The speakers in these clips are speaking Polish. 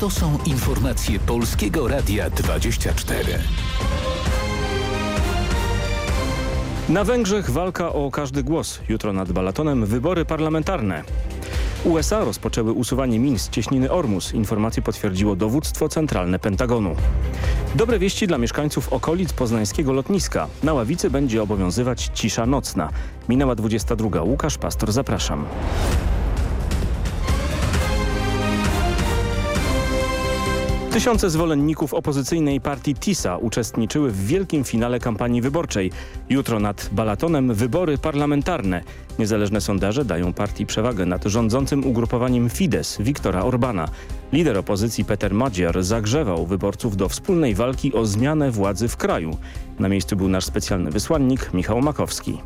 To są informacje Polskiego Radia 24. Na Węgrzech walka o każdy głos. Jutro nad Balatonem wybory parlamentarne. USA rozpoczęły usuwanie min z cieśniny Ormus. Informacje potwierdziło dowództwo centralne Pentagonu. Dobre wieści dla mieszkańców okolic poznańskiego lotniska. Na ławicy będzie obowiązywać cisza nocna. Minęła 22. Łukasz Pastor, zapraszam. Tysiące zwolenników opozycyjnej partii TISA uczestniczyły w wielkim finale kampanii wyborczej. Jutro nad Balatonem wybory parlamentarne. Niezależne sondaże dają partii przewagę nad rządzącym ugrupowaniem Fidesz Viktora Orbana. Lider opozycji Peter Madziar zagrzewał wyborców do wspólnej walki o zmianę władzy w kraju. Na miejscu był nasz specjalny wysłannik Michał Makowski.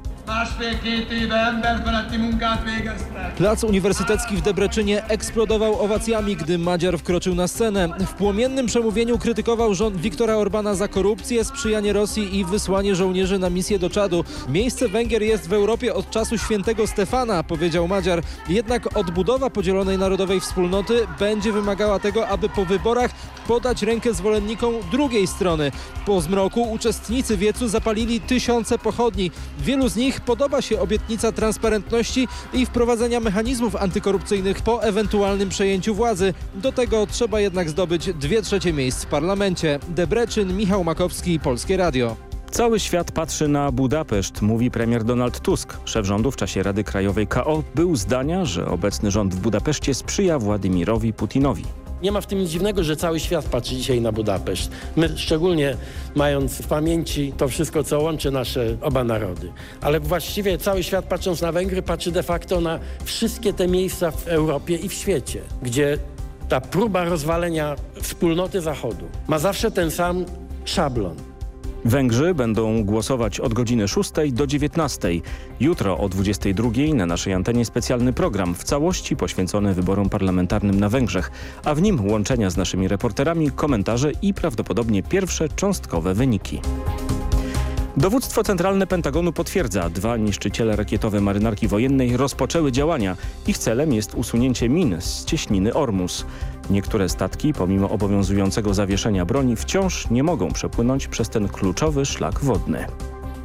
Plac Uniwersytecki w Debreczynie eksplodował owacjami, gdy Madziar wkroczył na scenę. W płomiennym przemówieniu krytykował rząd Viktora Orbana za korupcję, sprzyjanie Rosji i wysłanie żołnierzy na misję do Czadu. Miejsce Węgier jest w Europie od czasu świętego Stefana, powiedział Madziar. Jednak odbudowa podzielonej narodowej wspólnoty będzie wymagała tego, aby po wyborach podać rękę zwolennikom drugiej strony. Po zmroku uczestnicy wiecu zapalili tysiące pochodni. Wielu z nich podoba się obietnica transparentności i wprowadzenia mechanizmów antykorupcyjnych po ewentualnym przejęciu władzy. Do tego trzeba jednak zdobyć dwie trzecie miejsc w parlamencie. Debreczyn, Michał Makowski, Polskie Radio. Cały świat patrzy na Budapeszt, mówi premier Donald Tusk. Szef rządu w czasie Rady Krajowej KO był zdania, że obecny rząd w Budapeszcie sprzyja Władimirowi Putinowi. Nie ma w tym nic dziwnego, że cały świat patrzy dzisiaj na Budapeszt. My szczególnie mając w pamięci to wszystko, co łączy nasze oba narody. Ale właściwie cały świat patrząc na Węgry patrzy de facto na wszystkie te miejsca w Europie i w świecie, gdzie ta próba rozwalenia wspólnoty Zachodu ma zawsze ten sam szablon. Węgrzy będą głosować od godziny 6 do 19. Jutro o 22 na naszej antenie specjalny program w całości poświęcony wyborom parlamentarnym na Węgrzech, a w nim łączenia z naszymi reporterami, komentarze i prawdopodobnie pierwsze cząstkowe wyniki. Dowództwo Centralne Pentagonu potwierdza, dwa niszczyciele rakietowe marynarki wojennej rozpoczęły działania. Ich celem jest usunięcie min z cieśniny Ormus. Niektóre statki, pomimo obowiązującego zawieszenia broni, wciąż nie mogą przepłynąć przez ten kluczowy szlak wodny.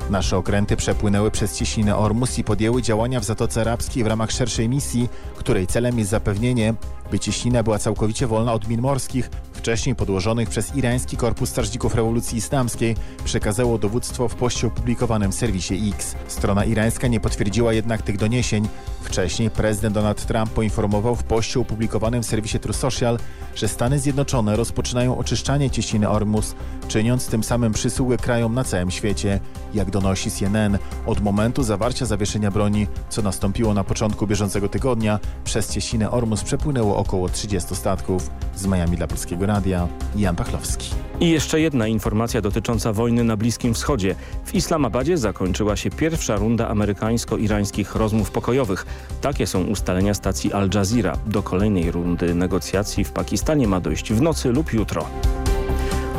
Nasze okręty przepłynęły przez cieśninę Ormus i podjęły działania w Zatoce Arabskiej w ramach szerszej misji, której celem jest zapewnienie, by cieśnina była całkowicie wolna od min morskich, wcześniej podłożonych przez irański Korpus Strażników Rewolucji Islamskiej, przekazało dowództwo w poście opublikowanym w serwisie X. Strona irańska nie potwierdziła jednak tych doniesień. Wcześniej prezydent Donald Trump poinformował w poście opublikowanym w serwisie True Social, że Stany Zjednoczone rozpoczynają oczyszczanie cieśniny Ormus, czyniąc tym samym przysługę krajom na całym świecie. Jak donosi CNN, od momentu zawarcia zawieszenia broni, co nastąpiło na początku bieżącego tygodnia, przez cieśninę Ormus przepłynęło około 30 statków. Z Miami dla Polskiego Radia, Jan Pachlowski. I jeszcze jedna informacja dotycząca wojny na Bliskim Wschodzie. W Islamabadzie zakończyła się pierwsza runda amerykańsko-irańskich rozmów pokojowych. Takie są ustalenia stacji Al Jazeera. Do kolejnej rundy negocjacji w Pakistanie ma dojść w nocy lub jutro.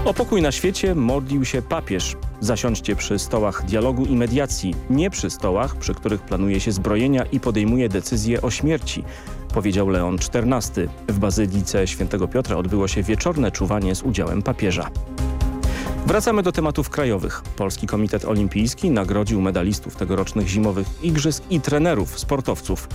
O pokój na świecie modlił się papież. Zasiądźcie przy stołach dialogu i mediacji, nie przy stołach, przy których planuje się zbrojenia i podejmuje decyzje o śmierci, powiedział Leon XIV. W Bazylice Świętego Piotra odbyło się wieczorne czuwanie z udziałem papieża. Wracamy do tematów krajowych. Polski Komitet Olimpijski nagrodził medalistów tegorocznych zimowych igrzysk i trenerów, sportowców.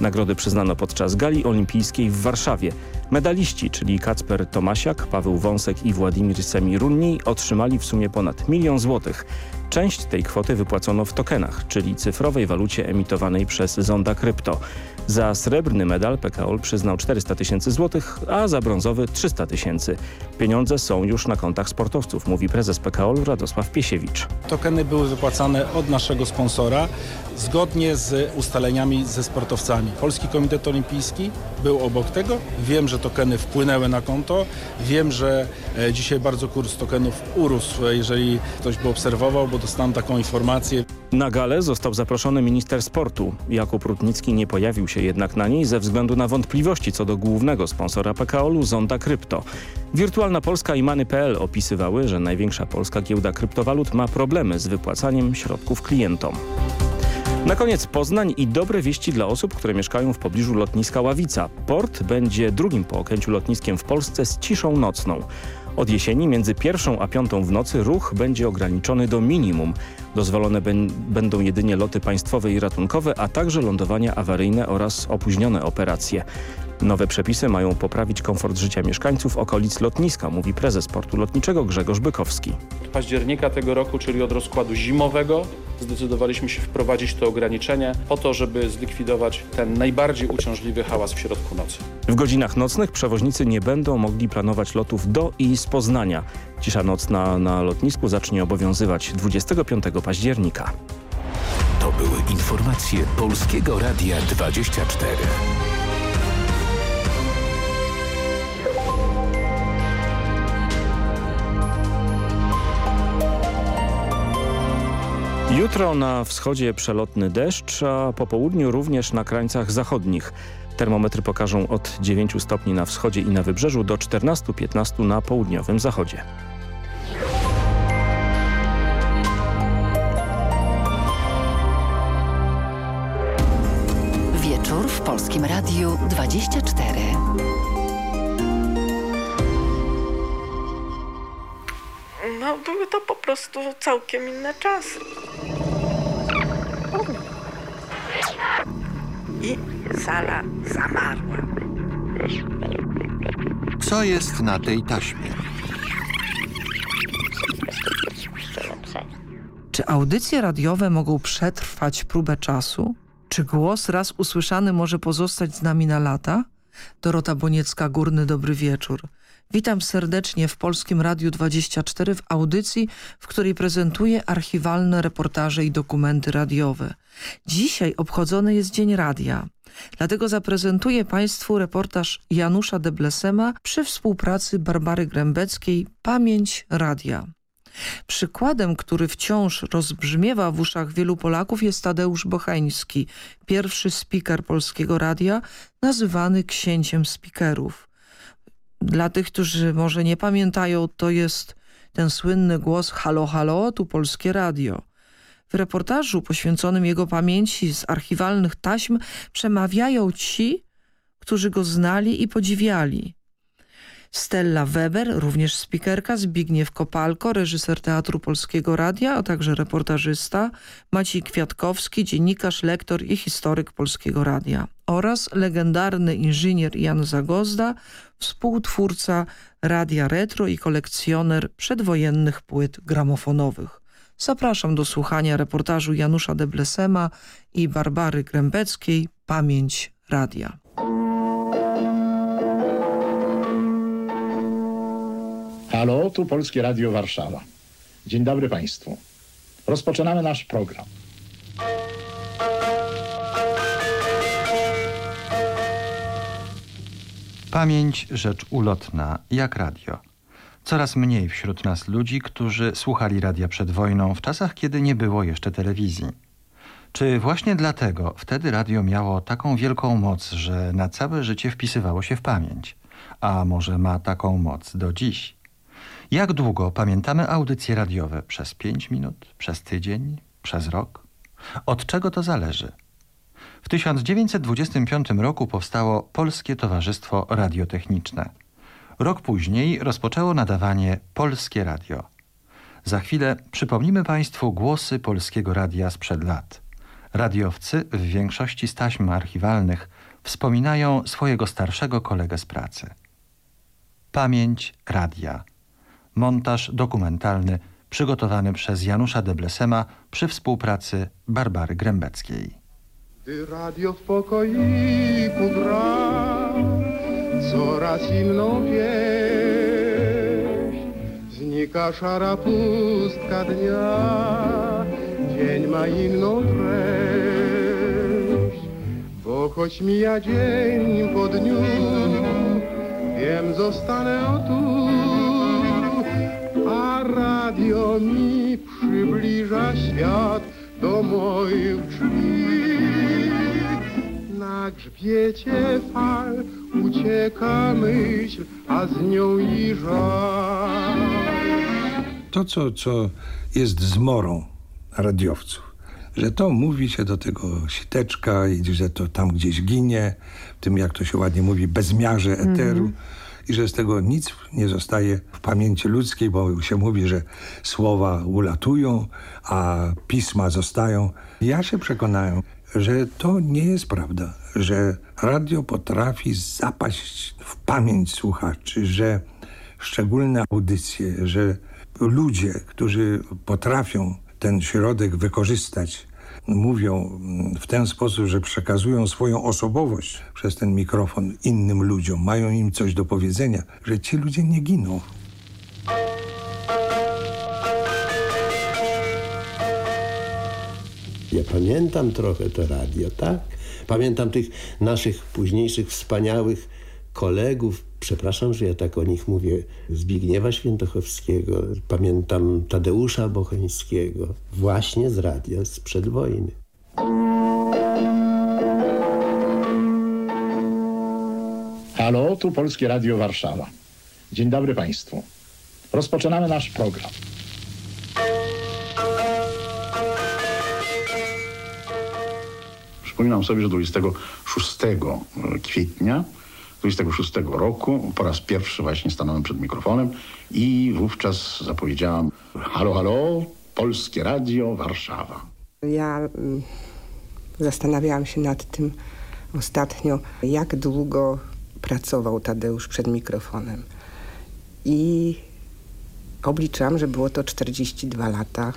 Nagrody przyznano podczas gali olimpijskiej w Warszawie. Medaliści, czyli Kacper Tomasiak, Paweł Wąsek i Władimir Semirunni otrzymali w sumie ponad milion złotych. Część tej kwoty wypłacono w tokenach, czyli cyfrowej walucie emitowanej przez Zonda Krypto. Za srebrny medal PKOL przyznał 400 tysięcy złotych, a za brązowy 300 tysięcy. Pieniądze są już na kontach sportowców, mówi prezes PKOL Radosław Piesiewicz. Tokeny były wypłacane od naszego sponsora zgodnie z ustaleniami ze sportowcami. Polski Komitet Olimpijski był obok tego. Wiem, że tokeny wpłynęły na konto. Wiem, że e, dzisiaj bardzo kurs tokenów urósł, jeżeli ktoś by obserwował, bo dostałem taką informację. Na galę został zaproszony minister sportu. Jakub Rutnicki nie pojawił się jednak na niej ze względu na wątpliwości co do głównego sponsora PKO-u Zonda Krypto. Wirtualna Polska i Many.pl opisywały, że największa polska giełda kryptowalut ma problemy z wypłacaniem środków klientom. Na koniec Poznań i dobre wieści dla osób, które mieszkają w pobliżu lotniska Ławica. Port będzie drugim po Okęciu lotniskiem w Polsce z ciszą nocną. Od jesieni między pierwszą a piątą w nocy ruch będzie ograniczony do minimum. Dozwolone będą jedynie loty państwowe i ratunkowe, a także lądowania awaryjne oraz opóźnione operacje. Nowe przepisy mają poprawić komfort życia mieszkańców okolic lotniska, mówi prezes portu lotniczego Grzegorz Bykowski. Od października tego roku, czyli od rozkładu zimowego, zdecydowaliśmy się wprowadzić to ograniczenie po to, żeby zlikwidować ten najbardziej uciążliwy hałas w środku nocy. W godzinach nocnych przewoźnicy nie będą mogli planować lotów do i z Poznania. Cisza nocna na lotnisku zacznie obowiązywać 25 października. To były informacje Polskiego Radia 24. Jutro na wschodzie przelotny deszcz, a po południu również na krańcach zachodnich. Termometry pokażą od 9 stopni na wschodzie i na wybrzeżu do 14-15 na południowym zachodzie. Wieczór w Polskim Radiu 24. No były to po prostu całkiem inne czasy. I sala zamarła. Co jest na tej taśmie? Czy audycje radiowe mogą przetrwać próbę czasu? Czy głos raz usłyszany może pozostać z nami na lata? Dorota Boniecka, Górny Dobry Wieczór. Witam serdecznie w Polskim Radiu 24 w audycji, w której prezentuję archiwalne reportaże i dokumenty radiowe. Dzisiaj obchodzony jest Dzień Radia. Dlatego zaprezentuję Państwu reportaż Janusza Deblesema przy współpracy Barbary Grębeckiej Pamięć Radia. Przykładem, który wciąż rozbrzmiewa w uszach wielu Polaków jest Tadeusz Bocheński, pierwszy speaker Polskiego Radia, nazywany księciem speakerów. Dla tych, którzy może nie pamiętają, to jest ten słynny głos halo, halo, tu Polskie Radio. W reportażu poświęconym jego pamięci z archiwalnych taśm przemawiają ci, którzy go znali i podziwiali. Stella Weber, również spikerka, Zbigniew Kopalko, reżyser Teatru Polskiego Radia, a także reportażysta, Maciej Kwiatkowski, dziennikarz, lektor i historyk Polskiego Radia oraz legendarny inżynier Jan Zagozda, współtwórca Radia Retro i kolekcjoner przedwojennych płyt gramofonowych. Zapraszam do słuchania reportażu Janusza Deblesema i Barbary Grębeckiej Pamięć Radia. Halo, tu Polskie Radio Warszawa. Dzień dobry Państwu. Rozpoczynamy nasz program. Pamięć rzecz ulotna, jak radio. Coraz mniej wśród nas ludzi, którzy słuchali radia przed wojną, w czasach, kiedy nie było jeszcze telewizji. Czy właśnie dlatego wtedy radio miało taką wielką moc, że na całe życie wpisywało się w pamięć? A może ma taką moc do dziś? Jak długo pamiętamy audycje radiowe? Przez pięć minut? Przez tydzień? Przez rok? Od czego to zależy? W 1925 roku powstało Polskie Towarzystwo Radiotechniczne. Rok później rozpoczęło nadawanie Polskie Radio. Za chwilę przypomnimy Państwu głosy Polskiego Radia sprzed lat. Radiowcy w większości z taśm archiwalnych wspominają swojego starszego kolegę z pracy. Pamięć Radia – montaż dokumentalny przygotowany przez Janusza Deblesema przy współpracy Barbary Grębeckiej. Gdy radio w pokoiku gra coraz inną wieś, znika szara pustka dnia, dzień ma inną treść, bo choć mija dzień po dniu, wiem zostanę tu radio mi przybliża świat do moich drzwi. Na grzbiecie fal ucieka myśl, a z nią i żal. To, co, co jest zmorą radiowców, że to mówi się do tego siteczka i że to tam gdzieś ginie, w tym jak to się ładnie mówi, bezmiarze eteru. Mm -hmm. I że z tego nic nie zostaje w pamięci ludzkiej, bo się mówi, że słowa ulatują, a pisma zostają. Ja się przekonałem, że to nie jest prawda, że radio potrafi zapaść w pamięć słuchaczy, że szczególne audycje, że ludzie, którzy potrafią ten środek wykorzystać, mówią w ten sposób, że przekazują swoją osobowość przez ten mikrofon innym ludziom, mają im coś do powiedzenia, że ci ludzie nie giną. Ja pamiętam trochę to radio, tak? Pamiętam tych naszych późniejszych wspaniałych kolegów, przepraszam, że ja tak o nich mówię, Zbigniewa Świętochowskiego, pamiętam Tadeusza Bocheńskiego, właśnie z radia sprzed wojny. Halo, tu Polskie Radio Warszawa. Dzień dobry Państwu. Rozpoczynamy nasz program. Przypominam sobie, że 26 kwietnia 26 roku po raz pierwszy właśnie stanąłem przed mikrofonem i wówczas zapowiedziałam halo, halo, Polskie Radio Warszawa. Ja mm, zastanawiałam się nad tym ostatnio, jak długo pracował Tadeusz przed mikrofonem. I obliczam, że było to 42 lata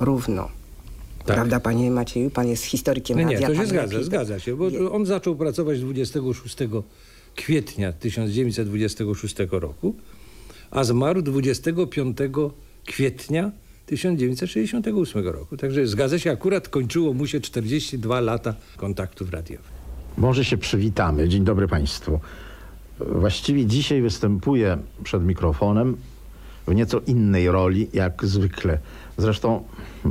równo. Tak. Prawda, panie Macieju? Pan jest historykiem no radia. Nie, to się zgadza, zgadza się, bo on zaczął pracować 26 kwietnia 1926 roku, a zmarł 25 kwietnia 1968 roku. Także zgadza się, akurat kończyło mu się 42 lata kontaktów radiowych. Może się przywitamy. Dzień dobry Państwu. Właściwie dzisiaj występuję przed mikrofonem w nieco innej roli, jak zwykle. Zresztą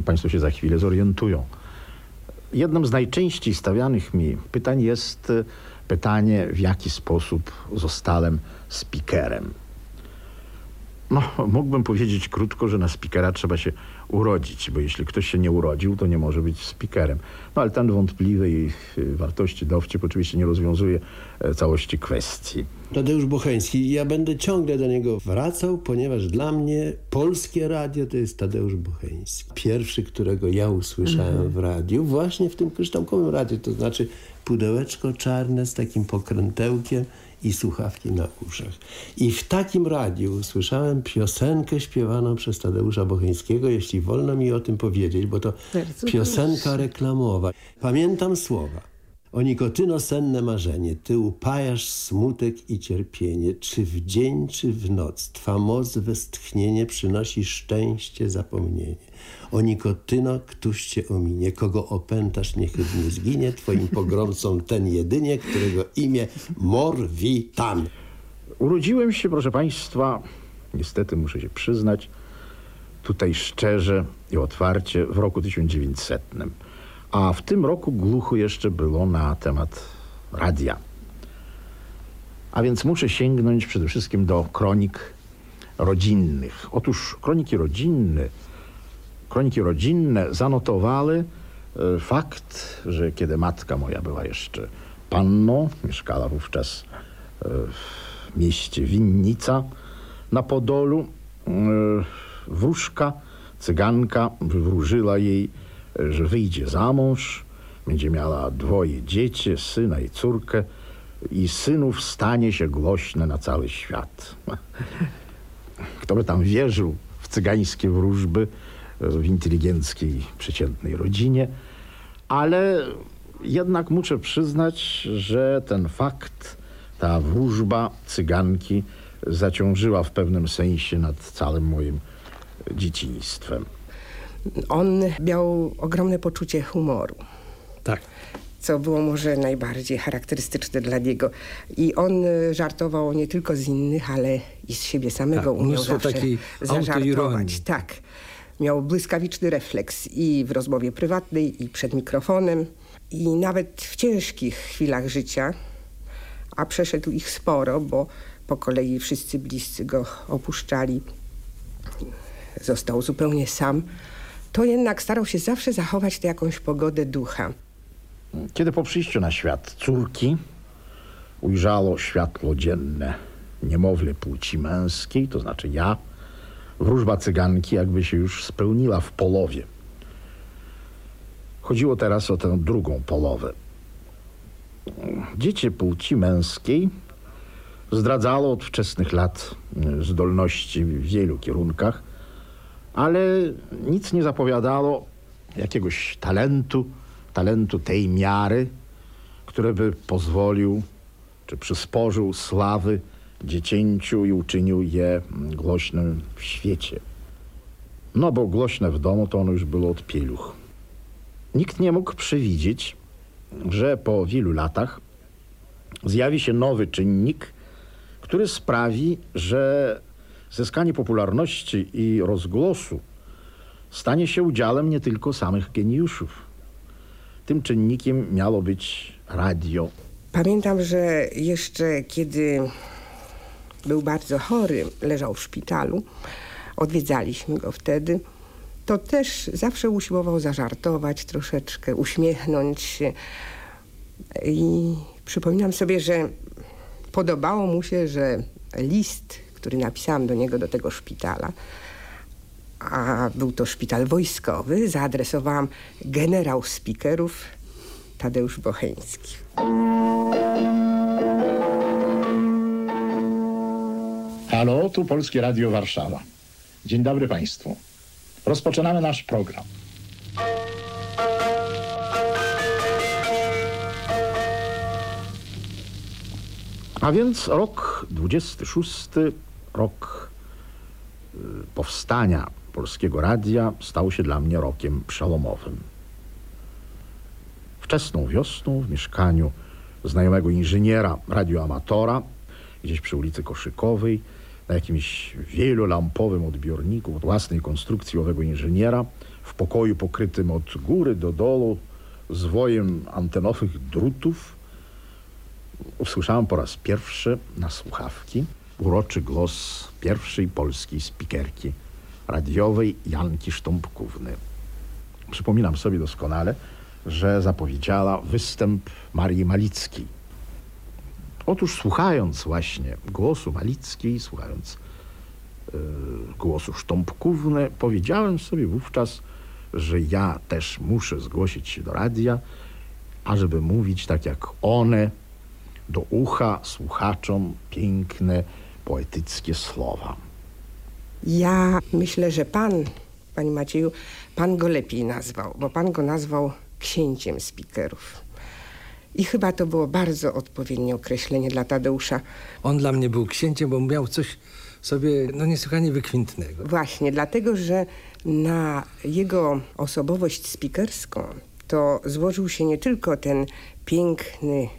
Państwo się za chwilę zorientują. Jednym z najczęściej stawianych mi pytań jest pytanie, w jaki sposób zostałem speakerem. No, mógłbym powiedzieć krótko, że na speakera trzeba się urodzić, bo jeśli ktoś się nie urodził, to nie może być speakerem. No ale ten wątpliwej wartości dowcip oczywiście nie rozwiązuje e, całości kwestii. Tadeusz Bocheński, ja będę ciągle do niego wracał, ponieważ dla mnie polskie radio to jest Tadeusz Bocheński. Pierwszy, którego ja usłyszałem mhm. w radiu, właśnie w tym kryształkowym radiu, to znaczy pudełeczko czarne z takim pokrętełkiem i słuchawki na uszach. I w takim radiu usłyszałem piosenkę śpiewaną przez Tadeusza Bocheńskiego, jeśli wolno mi o tym powiedzieć, bo to piosenka reklamowa. Pamiętam słowa. O nikotyno senne marzenie, Ty upajasz smutek i cierpienie, czy w dzień, czy w noc, Twa moc westchnienie przynosi szczęście, zapomnienie. O nikotyno, któż Cię ominie, kogo opętasz, niechybnie zginie, Twoim pogromcą ten jedynie, którego imię Morwitan. Urodziłem się, proszę Państwa, niestety muszę się przyznać, tutaj szczerze i otwarcie w roku 1900. A w tym roku głucho jeszcze było na temat radia. A więc muszę sięgnąć przede wszystkim do kronik rodzinnych. Otóż kroniki rodzinne, kroniki rodzinne zanotowały e, fakt, że kiedy matka moja była jeszcze panną, mieszkała wówczas e, w mieście Winnica na Podolu, e, wróżka, cyganka wywróżyła jej że wyjdzie za mąż, będzie miała dwoje dzieci, syna i córkę i synów stanie się głośne na cały świat. Kto by tam wierzył w cygańskie wróżby w inteligenckiej, przeciętnej rodzinie, ale jednak muszę przyznać, że ten fakt, ta wróżba cyganki zaciążyła w pewnym sensie nad całym moim dzieciństwem. On miał ogromne poczucie humoru. Tak. Co było może najbardziej charakterystyczne dla niego. I on e, żartował nie tylko z innych, ale i z siebie samego tak, umiał zawsze zażartować. Tak. Miał błyskawiczny refleks i w rozmowie prywatnej, i przed mikrofonem. I nawet w ciężkich chwilach życia, a przeszedł ich sporo, bo po kolei wszyscy bliscy go opuszczali. Został zupełnie sam to jednak starał się zawsze zachować tę jakąś pogodę ducha. Kiedy po przyjściu na świat córki ujrzało światło dzienne niemowlę płci męskiej, to znaczy ja, wróżba cyganki jakby się już spełniła w polowie. Chodziło teraz o tę drugą polowę. Dziecię płci męskiej zdradzało od wczesnych lat zdolności w wielu kierunkach, ale nic nie zapowiadało jakiegoś talentu, talentu tej miary, który by pozwolił czy przysporzył sławy dziecięciu i uczynił je głośnym w świecie. No bo głośne w domu to ono już było od pieluch. Nikt nie mógł przewidzieć, że po wielu latach zjawi się nowy czynnik, który sprawi, że zyskanie popularności i rozgłosu stanie się udziałem nie tylko samych geniuszów. Tym czynnikiem miało być radio. Pamiętam, że jeszcze kiedy był bardzo chory, leżał w szpitalu, odwiedzaliśmy go wtedy, to też zawsze usiłował zażartować troszeczkę, uśmiechnąć się. I przypominam sobie, że podobało mu się, że list, który napisałam do niego do tego szpitala, a był to szpital wojskowy, zaadresowałam generał spikerów Tadeusz Bocheński. Halo, tu Polskie Radio Warszawa. Dzień dobry Państwu. Rozpoczynamy nasz program. A więc rok 26, rok y, powstania Polskiego Radia stał się dla mnie rokiem przełomowym. Wczesną wiosną w mieszkaniu znajomego inżyniera radioamatora, gdzieś przy ulicy Koszykowej, na jakimś wielolampowym odbiorniku od własnej konstrukcji owego inżyniera, w pokoju pokrytym od góry do dołu zwojem antenowych drutów, usłyszałem po raz pierwszy na słuchawki uroczy głos pierwszej polskiej spikerki radiowej Janki Sztąpkówny. Przypominam sobie doskonale, że zapowiedziała występ Marii Malickiej. Otóż słuchając właśnie głosu Malickiej, słuchając yy, głosu Sztąpkówny, powiedziałem sobie wówczas, że ja też muszę zgłosić się do radia, ażeby mówić tak jak one, do ucha słuchaczom piękne, poetyckie słowa. Ja myślę, że pan, panie Macieju, pan go lepiej nazwał, bo pan go nazwał księciem spikerów. I chyba to było bardzo odpowiednie określenie dla Tadeusza. On dla mnie był księciem, bo miał coś sobie no, niesłychanie wykwintnego. Właśnie, dlatego, że na jego osobowość spikerską to złożył się nie tylko ten piękny,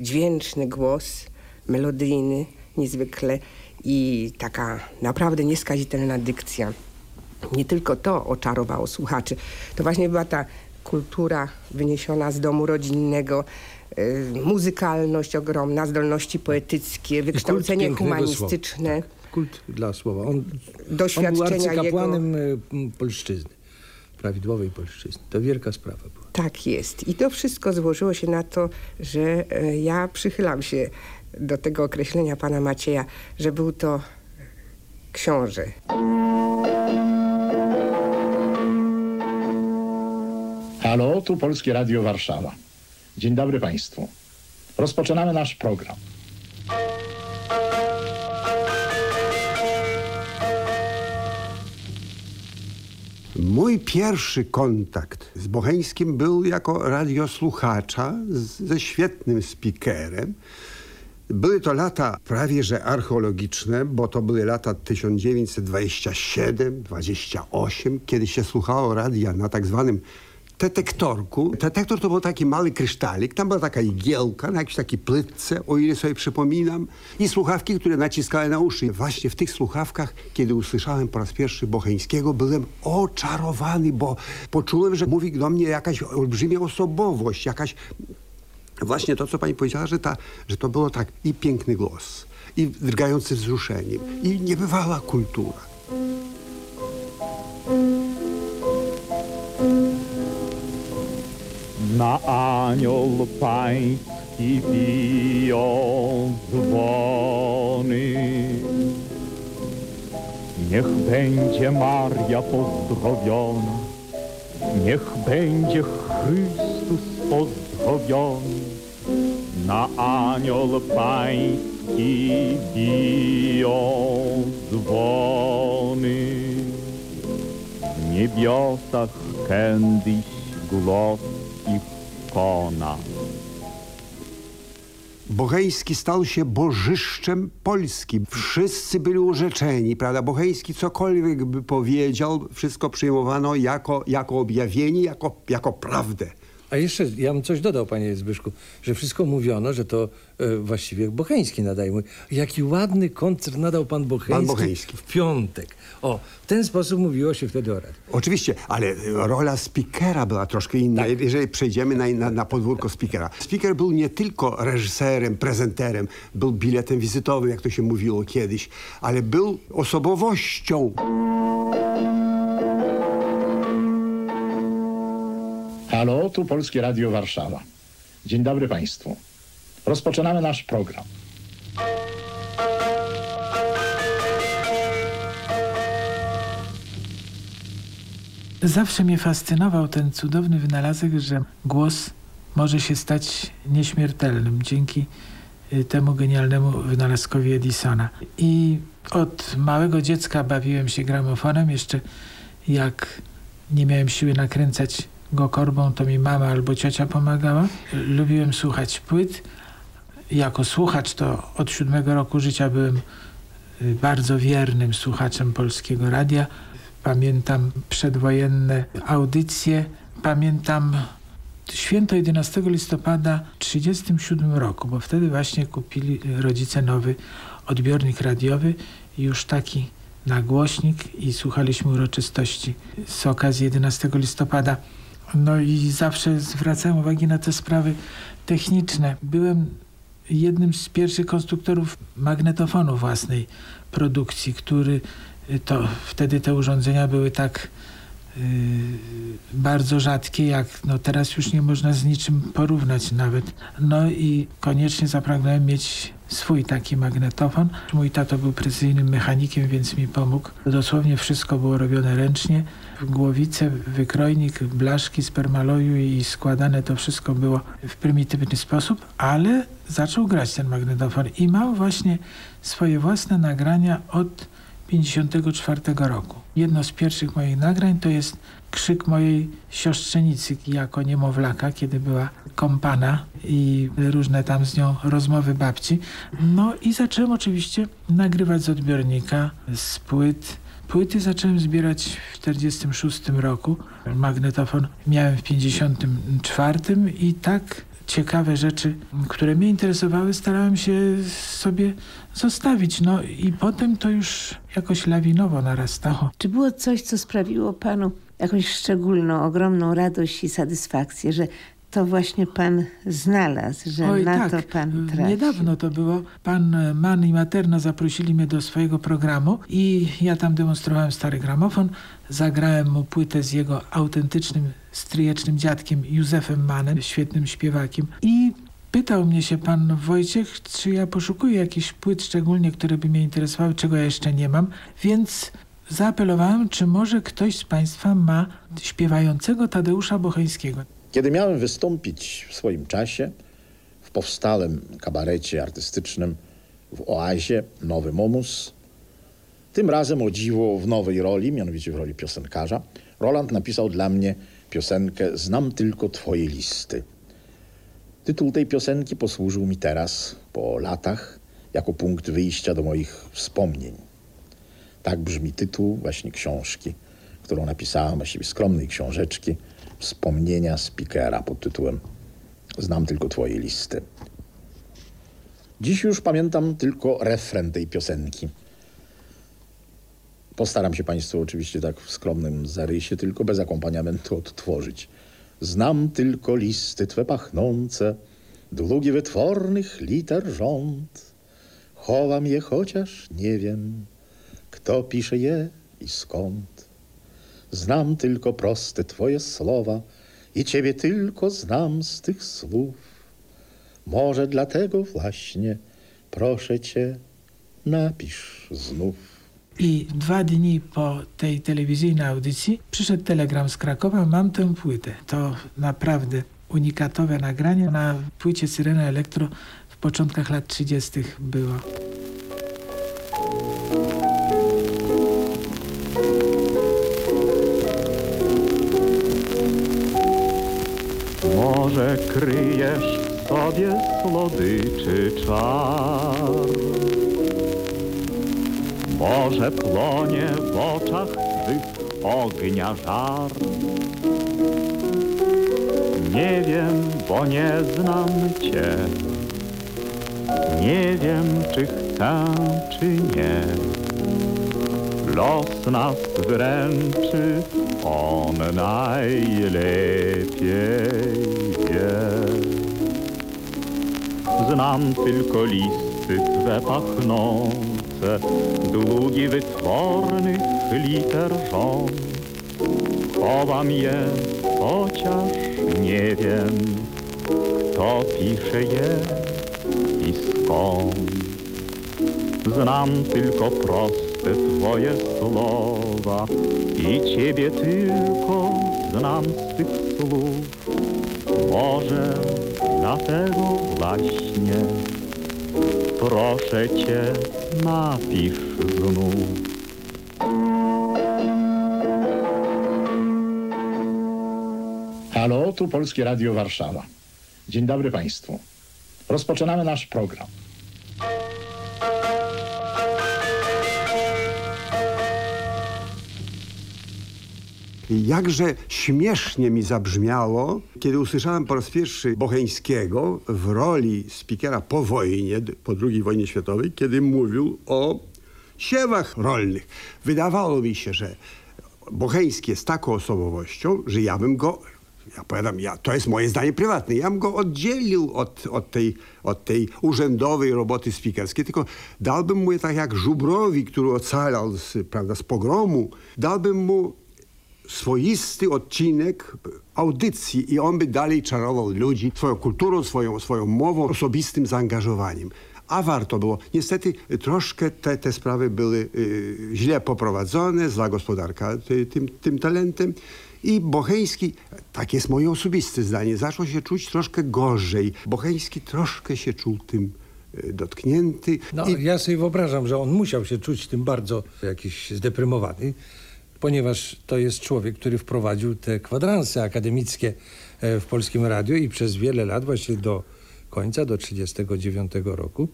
dźwięczny głos, melodyjny niezwykle i taka naprawdę nieskazitelna dykcja. Nie tylko to oczarowało słuchaczy. To właśnie była ta kultura wyniesiona z domu rodzinnego, y, muzykalność ogromna, zdolności poetyckie, wykształcenie humanistyczne. Tak, kult dla słowa. On, Doświadczenia on był arcykapłanem jego... polszczyzny, prawidłowej polszczyzny. To wielka sprawa. Tak jest. I to wszystko złożyło się na to, że e, ja przychylam się do tego określenia pana Macieja, że był to książę. Halo, tu Polskie Radio Warszawa. Dzień dobry Państwu. Rozpoczynamy nasz program. Mój pierwszy kontakt z Bocheńskim był jako radiosłuchacza z, ze świetnym speakerem. Były to lata prawie że archeologiczne, bo to były lata 1927-28, kiedy się słuchało radia na tak zwanym detektorku. Detektor to był taki mały kryształik, tam była taka igiełka na jakiejś takiej płytce, o ile sobie przypominam, i słuchawki, które naciskały na uszy. Właśnie w tych słuchawkach, kiedy usłyszałem po raz pierwszy Bocheńskiego, byłem oczarowany, bo poczułem, że mówi do mnie jakaś olbrzymia osobowość, jakaś Właśnie to, co pani powiedziała, że, ta, że to było tak i piękny głos, i drgający wzruszeniem, i niebywała kultura. Na anioł pański biją dzwony. Niech będzie Maria pozdrowiona, niech będzie Chrystus pozdrowiony, na anioł pański biją dzwony. W niebiosach kiedyś głos kona. Bocheński stał się bożyszczem Polski. Wszyscy byli urzeczeni, prawda? Bocheński cokolwiek by powiedział, wszystko przyjmowano jako, jako objawienie, jako, jako prawdę. A jeszcze ja bym coś dodał, panie Zbyszku, że wszystko mówiono, że to e, właściwie Bocheński nadaje. Jaki ładny koncert nadał pan Bocheński, Pan Bocheński. w piątek. O, w ten sposób mówiło się wtedy o radiu. Oczywiście, ale rola speakera była troszkę inna, jeżeli przejdziemy na, na, na podwórko speakera. Speaker był nie tylko reżyserem, prezenterem, był biletem wizytowym, jak to się mówiło kiedyś, ale był osobowością. Halo, tu Polskie Radio Warszawa. Dzień dobry Państwu. Rozpoczynamy nasz program. Zawsze mnie fascynował ten cudowny wynalazek, że głos może się stać nieśmiertelnym dzięki y, temu genialnemu wynalazkowi Edisona. I od małego dziecka bawiłem się gramofonem. Jeszcze jak nie miałem siły nakręcać go korbą, to mi mama albo ciocia pomagała. Lubiłem słuchać płyt. Jako słuchacz to od siódmego roku życia byłem y, bardzo wiernym słuchaczem polskiego radia. Pamiętam przedwojenne audycje. Pamiętam święto 11 listopada w 1937 roku, bo wtedy właśnie kupili rodzice nowy odbiornik radiowy, już taki nagłośnik i słuchaliśmy uroczystości z okazji 11 listopada. No i zawsze zwracałem uwagę na te sprawy techniczne. Byłem jednym z pierwszych konstruktorów magnetofonu własnej produkcji, który to wtedy te urządzenia były tak yy, bardzo rzadkie, jak no teraz już nie można z niczym porównać nawet. No i koniecznie zapragnąłem mieć swój taki magnetofon. Mój tato był precyzyjnym mechanikiem, więc mi pomógł. Dosłownie wszystko było robione ręcznie. Głowice, wykrojnik, blaszki z permaloju i składane to wszystko było w prymitywny sposób, ale zaczął grać ten magnetofon i mał właśnie swoje własne nagrania od 54 roku. Jedno z pierwszych moich nagrań to jest krzyk mojej siostrzenicy jako niemowlaka, kiedy była kompana i różne tam z nią rozmowy babci. No i zacząłem oczywiście nagrywać z odbiornika, z płyt. Płyty zacząłem zbierać w 46 roku. Magnetofon miałem w 54 i tak ciekawe rzeczy, które mnie interesowały, starałem się sobie zostawić. No i potem to już jakoś lawinowo narastało. Czy było coś, co sprawiło panu jakąś szczególną, ogromną radość i satysfakcję, że to właśnie pan znalazł, że Oj, na tak. to pan trafił? Niedawno to było. Pan Man i Materna zaprosili mnie do swojego programu i ja tam demonstrowałem stary gramofon. Zagrałem mu płytę z jego autentycznym, stryjecznym dziadkiem Józefem Manem, świetnym śpiewakiem. I pytał mnie się pan Wojciech, czy ja poszukuję jakichś płyt szczególnie, które by mnie interesowały, czego ja jeszcze nie mam. Więc zaapelowałem, czy może ktoś z państwa ma śpiewającego Tadeusza Bocheńskiego. Kiedy miałem wystąpić w swoim czasie w powstałym kabarecie artystycznym w Oazie Nowy Momus, tym razem o dziwo w nowej roli, mianowicie w roli piosenkarza, Roland napisał dla mnie piosenkę Znam tylko twoje listy. Tytuł tej piosenki posłużył mi teraz, po latach, jako punkt wyjścia do moich wspomnień. Tak brzmi tytuł właśnie książki, którą napisałem, właściwie skromnej książeczki, Wspomnienia Speakera pod tytułem Znam tylko twoje listy. Dziś już pamiętam tylko refren tej piosenki. Postaram się Państwu oczywiście tak w skromnym zarysie, tylko bez akompaniamentu odtworzyć. Znam tylko listy Twe pachnące, długi wytwornych liter rząd. Chowam je, chociaż nie wiem, kto pisze je i skąd. Znam tylko proste Twoje słowa i ciebie tylko znam z tych słów. Może dlatego właśnie proszę cię, napisz znów. I dwa dni po tej telewizyjnej audycji przyszedł telegram z Krakowa, mam tę płytę. To naprawdę unikatowe nagranie. Na płycie Syrena Elektro w początkach lat 30. było. Może kryjesz w sobie słodyczy czar. Może płonie w oczach twych ognia żar. Nie wiem, bo nie znam cię. Nie wiem, czy chcę, czy nie. Los nas wręczy, on najlepiej. Znam tylko listy twe pachnące, długi wytwornych liter rząd. Chowam je, chociaż nie wiem, kto pisze je i skąd. Znam tylko proste Twoje słowa i Ciebie tylko znam z tych słów. Może dlatego właśnie proszę Cię napisz znów. Halo, tu Polskie Radio Warszawa. Dzień dobry Państwu. Rozpoczynamy nasz program. Jakże śmiesznie mi zabrzmiało, kiedy usłyszałem po raz pierwszy Bocheńskiego w roli spikera po wojnie, po II wojnie światowej, kiedy mówił o siewach rolnych. Wydawało mi się, że Bocheński jest taką osobowością, że ja bym go ja powiadam, ja, to jest moje zdanie prywatne. Ja bym go oddzielił od, od, tej, od tej urzędowej roboty spikerskiej, tylko dałbym mu tak jak Żubrowi, który ocalał z, prawda, z pogromu, dałbym mu swoisty odcinek audycji i on by dalej czarował ludzi swoją kulturą, swoją, swoją mową, osobistym zaangażowaniem. A warto było. Niestety troszkę te, te sprawy były y, źle poprowadzone, zła gospodarka y, tym, tym talentem. I Bocheński, tak jest moje osobiste zdanie, zaczął się czuć troszkę gorzej. Bocheński troszkę się czuł tym y, dotknięty. No, I... ja sobie wyobrażam, że on musiał się czuć tym bardzo jakiś zdeprymowany, ponieważ to jest człowiek, który wprowadził te kwadranse akademickie e, w Polskim Radiu i przez wiele lat, właśnie do końca, do 1939 roku,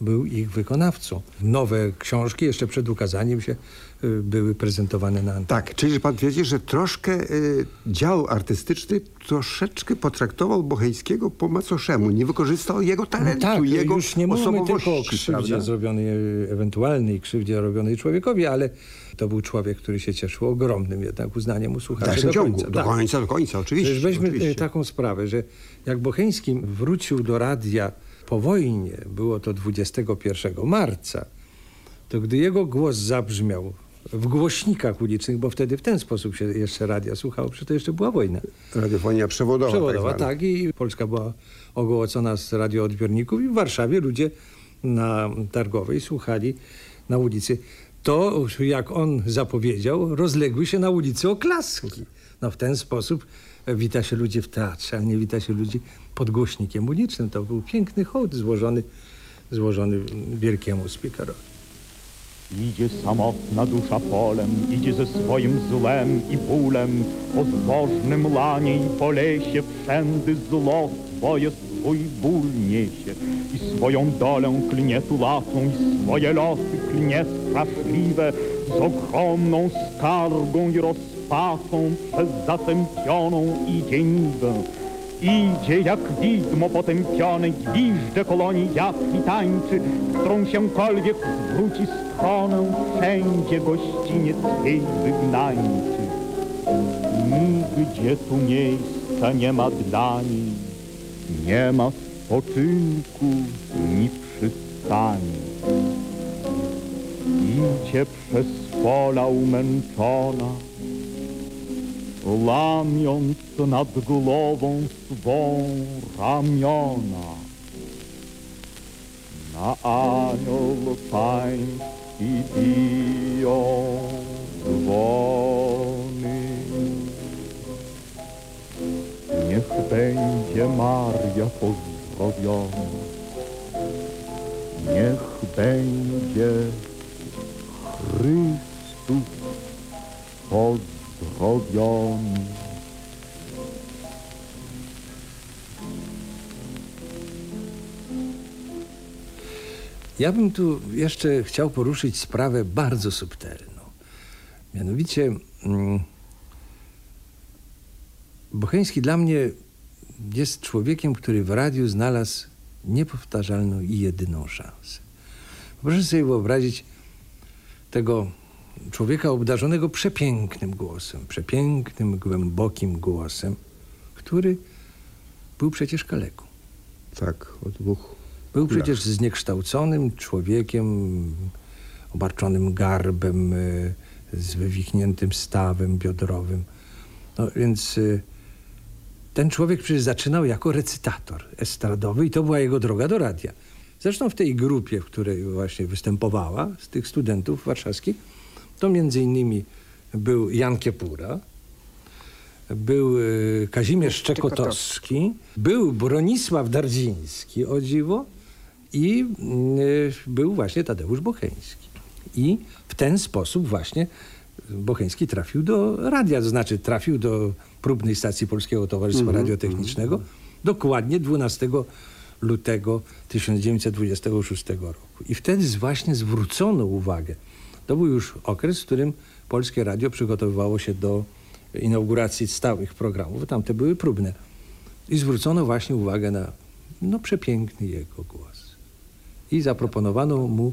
był ich wykonawcą. Nowe książki jeszcze przed ukazaniem się y, były prezentowane na antenie. Tak, czyli że pan twierdzi, że troszkę y, dział artystyczny troszeczkę potraktował Bocheńskiego po macoszemu. Nie wykorzystał jego talentu, no tak, jego już nie mówimy tylko o krzywdzie prawda? zrobionej, ewentualnej krzywdzie robionej człowiekowi, ale to był człowiek, który się cieszył ogromnym jednak uznaniem u słuchaczy do ciągu, końca. Do tak. końca, do końca, oczywiście. Przecież weźmy oczywiście. taką sprawę, że jak Bocheński wrócił do radia po wojnie, było to 21 marca, to gdy jego głos zabrzmiał w głośnikach ulicznych, bo wtedy w ten sposób się jeszcze radia słuchało, przecież to jeszcze była wojna. Radiofonia przewodowa. Przewodowa, tak, tak. I Polska była ogołocona z radioodbiorników i w Warszawie ludzie na Targowej słuchali na ulicy. To, jak on zapowiedział, rozległy się na ulicy oklaski. No w ten sposób wita się ludzi w teatrze, a nie wita się ludzi pod głośnikiem ulicznym. To był piękny hołd złożony, złożony wielkiemu speakerowi. Idzie samotna dusza polem, idzie ze swoim złem i bólem, po zbożnym lanie i po lesie wszędy zło swoje swój ból niesie i swoją dolę klnie tulatą i swoje losy klnie straszliwe z ogromną skargą i rozpaczą przez zatępioną idzie niwę. Idzie jak widmo potępione, gwizdże kolonii wiatr i tańczy, w którą siękolwiek zwróci stronę, wszędzie gościniec jej wygnańczy. Nigdzie tu miejsca nie ma dla niej, nie ma spoczynku ni przystani. Idzie przez pola umęczona, łamiąc nad głową swą ramiona. Na anioł pański biją dzwony. Niech będzie Maria pozdrowiona, niech będzie Chrystus pozdrowiony. Ja bym tu jeszcze chciał poruszyć sprawę bardzo subtelną. Mianowicie mm, Bocheński dla mnie jest człowiekiem, który w radiu znalazł niepowtarzalną i jedyną szansę. Proszę sobie wyobrazić tego człowieka obdarzonego przepięknym głosem, przepięknym, głębokim głosem, który był przecież kaleką. Tak, od dwóch Był przecież zniekształconym człowiekiem, obarczonym garbem, y, z wywichniętym stawem biodrowym. No więc y, ten człowiek przecież zaczynał jako recytator estradowy i to była jego droga do radia. Zresztą w tej grupie, w której właśnie występowała, z tych studentów warszawskich, to między innymi był Jan Kiepura, był y, Kazimierz Czekotowski, był Bronisław Dardziński, o dziwo, i y, był właśnie Tadeusz Bocheński. I w ten sposób właśnie Bocheński trafił do radia, to znaczy trafił do próbnej stacji Polskiego Towarzystwa Mhm, Radiotechnicznego dokładnie 12 lutego 1926 roku. I wtedy właśnie zwrócono uwagę. To był już okres, w którym Polskie Radio przygotowywało się do inauguracji stałych programów. Tamte były próbne. I zwrócono właśnie uwagę na no, przepiękny jego głos. I zaproponowano mu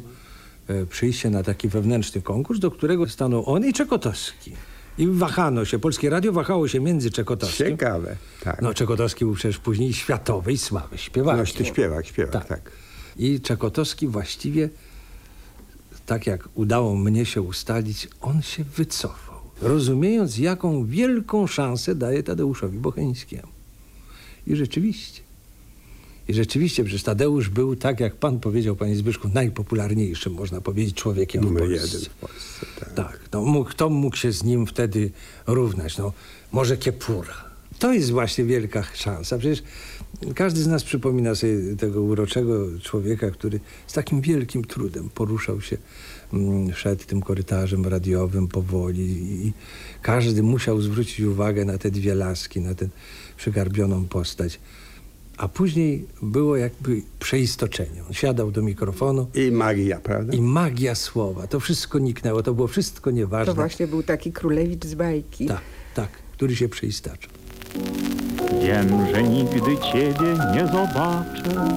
e, przyjście na taki wewnętrzny konkurs, do którego stanął on i Czekotowski. I wahano się, Polskie Radio wahało się między Czekotowskim. Ciekawe, tak. No Czekotowski był przecież później światowej sławy śpiewakiem. No, śpiewak, śpiewak, tak. I Czekotowski właściwie, tak jak udało mnie się ustalić, on się wycofał. Rozumiejąc, jaką wielką szansę daje Tadeuszowi Bocheńskiemu. I rzeczywiście. I rzeczywiście, przecież Tadeusz był, tak jak pan powiedział, panie Zbyszku, najpopularniejszym, można powiedzieć, człowiekiem Numer w Polsce. jeden w Polsce, tak. Tak, no, mógł, kto mógł się z nim wtedy równać? No, może Kiepura. To jest właśnie wielka szansa. Przecież każdy z nas przypomina sobie tego uroczego człowieka, który z takim wielkim trudem poruszał się, mm, szedł tym korytarzem radiowym powoli i każdy musiał zwrócić uwagę na te dwie laski, na tę przygarbioną postać. A później było jakby przeistoczenie. On siadał do mikrofonu. I magia, prawda? I magia słowa. To wszystko niknęło. To było wszystko nieważne. To właśnie był taki królewicz z bajki. Tak, tak, który się przeistaczył. Wiem, że nigdy Ciebie nie zobaczę,